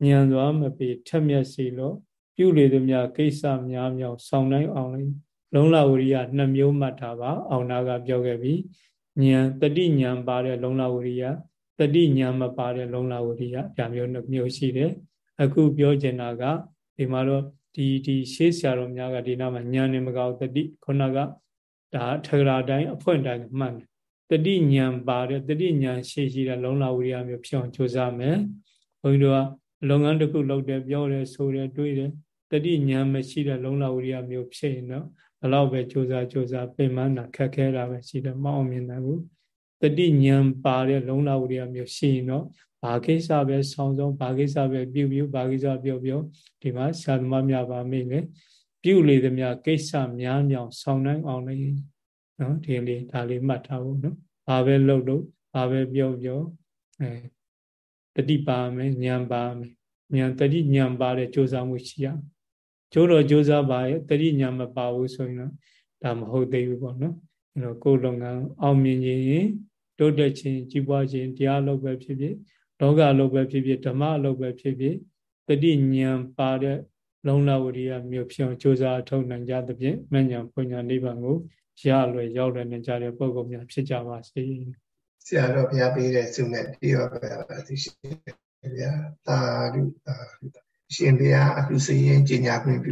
Speaker 1: ညံစွာမပေထက်မြက်စီလို့ ပြုလေသူများကိစ္စများမြောက်ဆောင်းတိုင်းအောင်လေးလုံလဝရိယနှစ်မျိုးမှတ်ထားပါအောင်နာကပြောခဲ့ပြီဉာဏ်တတိဉာဏ်ပါတဲ့လုံလဝရိယတတိဉာဏ်မပါတဲ့လုံလဝရိယဒါမျိုးနှစ်မျိုးရှိတယ်အခုပြောချင်တာကဒီမှာတော့ဒီဒီရှေးဆရာတော်များကဒီနာမှာဉာဏ်နဲ့မကောက်တတိခုနကဒါထဂရာတိုင်းအဖွင့်တိုင်းမှန်တယ်တတိညာပါတဲ့တတိညာရှိရှိတဲ့လုံလဝိရိယမျိုးဖြစ်အောင်ကြိုးစားမယ်ဘုန်းကြီးတို့ကလုပ်ငန်းတစ်ခုလုပ်တယ်ပြောတယ်ဆိုတယ်တွေးတယ် တတိညာမရှိတဲ့လုံလဝိရိယမျိုးဖြစ်ရင်တော့ဘလောက်ပဲကြိုးစားကြိုးစားပြင်မှန်းတာခက်ခဲတာပဲရှိတယ်မအောင်မြင်နိုင်ဘူးတတိညာပါတဲ့လုံလဝိရိယမျိုးရှိရင်တော့ဘာကိစ္စပဲဆောင်းဆုံးဘာကိစ္စပဲပြုပြုဘာကိစ္စပြောပြောဒီမှာဆရာသမားများပါမိလေပြုလေသမျှကိစ္စများမြောင်ဆောင်းနိုင်အောင်လေနော်ဒီလေးဒါလေးမှတ်ထားဖို့နော်ဘာပဲလုပ်လို့ဘာပဲပြောပြောအဲတတိပါမယ်ဉာဏ်ပါမယ်ဉာဏ်တတိဉာဏ်ပါတဲ့ကြိုးစားမှုရှိရ ကျိုးတော့ကြိုးစားပါရဲ့တတိဉာဏ်မပါဘူးဆိုရင်တော့ဒါမဟုတ်သေးဘူးပေါ့နော်အဲတော့ကိုယ်လုပ်ငန်းအောင်မြင်ခြင်းတိုးတက်ခြင်းကြီးပွားခြင်းတရားလုပ်ပဲဖြစ်ဖြစ်လောကအလုပ်ပဲဖြစ်ဖြစ်ဓမ္မအလုပ်ပဲဖြစ်ဖြစ်တတိဉာဏ်ပါတဲ့လုံလဝရိယမျိုးဖြစ်အောင်ကြိုးစားထုတ်နိုင်ကြသဖြင့်မဉ္ဇဉ်ပညာနိဗ္ဗာန်ကိုရလွယ်ရောက်လွယ်နေကြတဲ့ပုဂ္ဂိုလ်များဖြစ်ကြပါစေ
Speaker 2: ဆရာတော်ဘုရားပေးတဲ့ဆုနဲ့ပြည့်ရပါပါသိရှိဗျာသာဓုသာဓု ရှင်ဘုရားအပြုစရင်ကျင်ညာခွင့်ပြု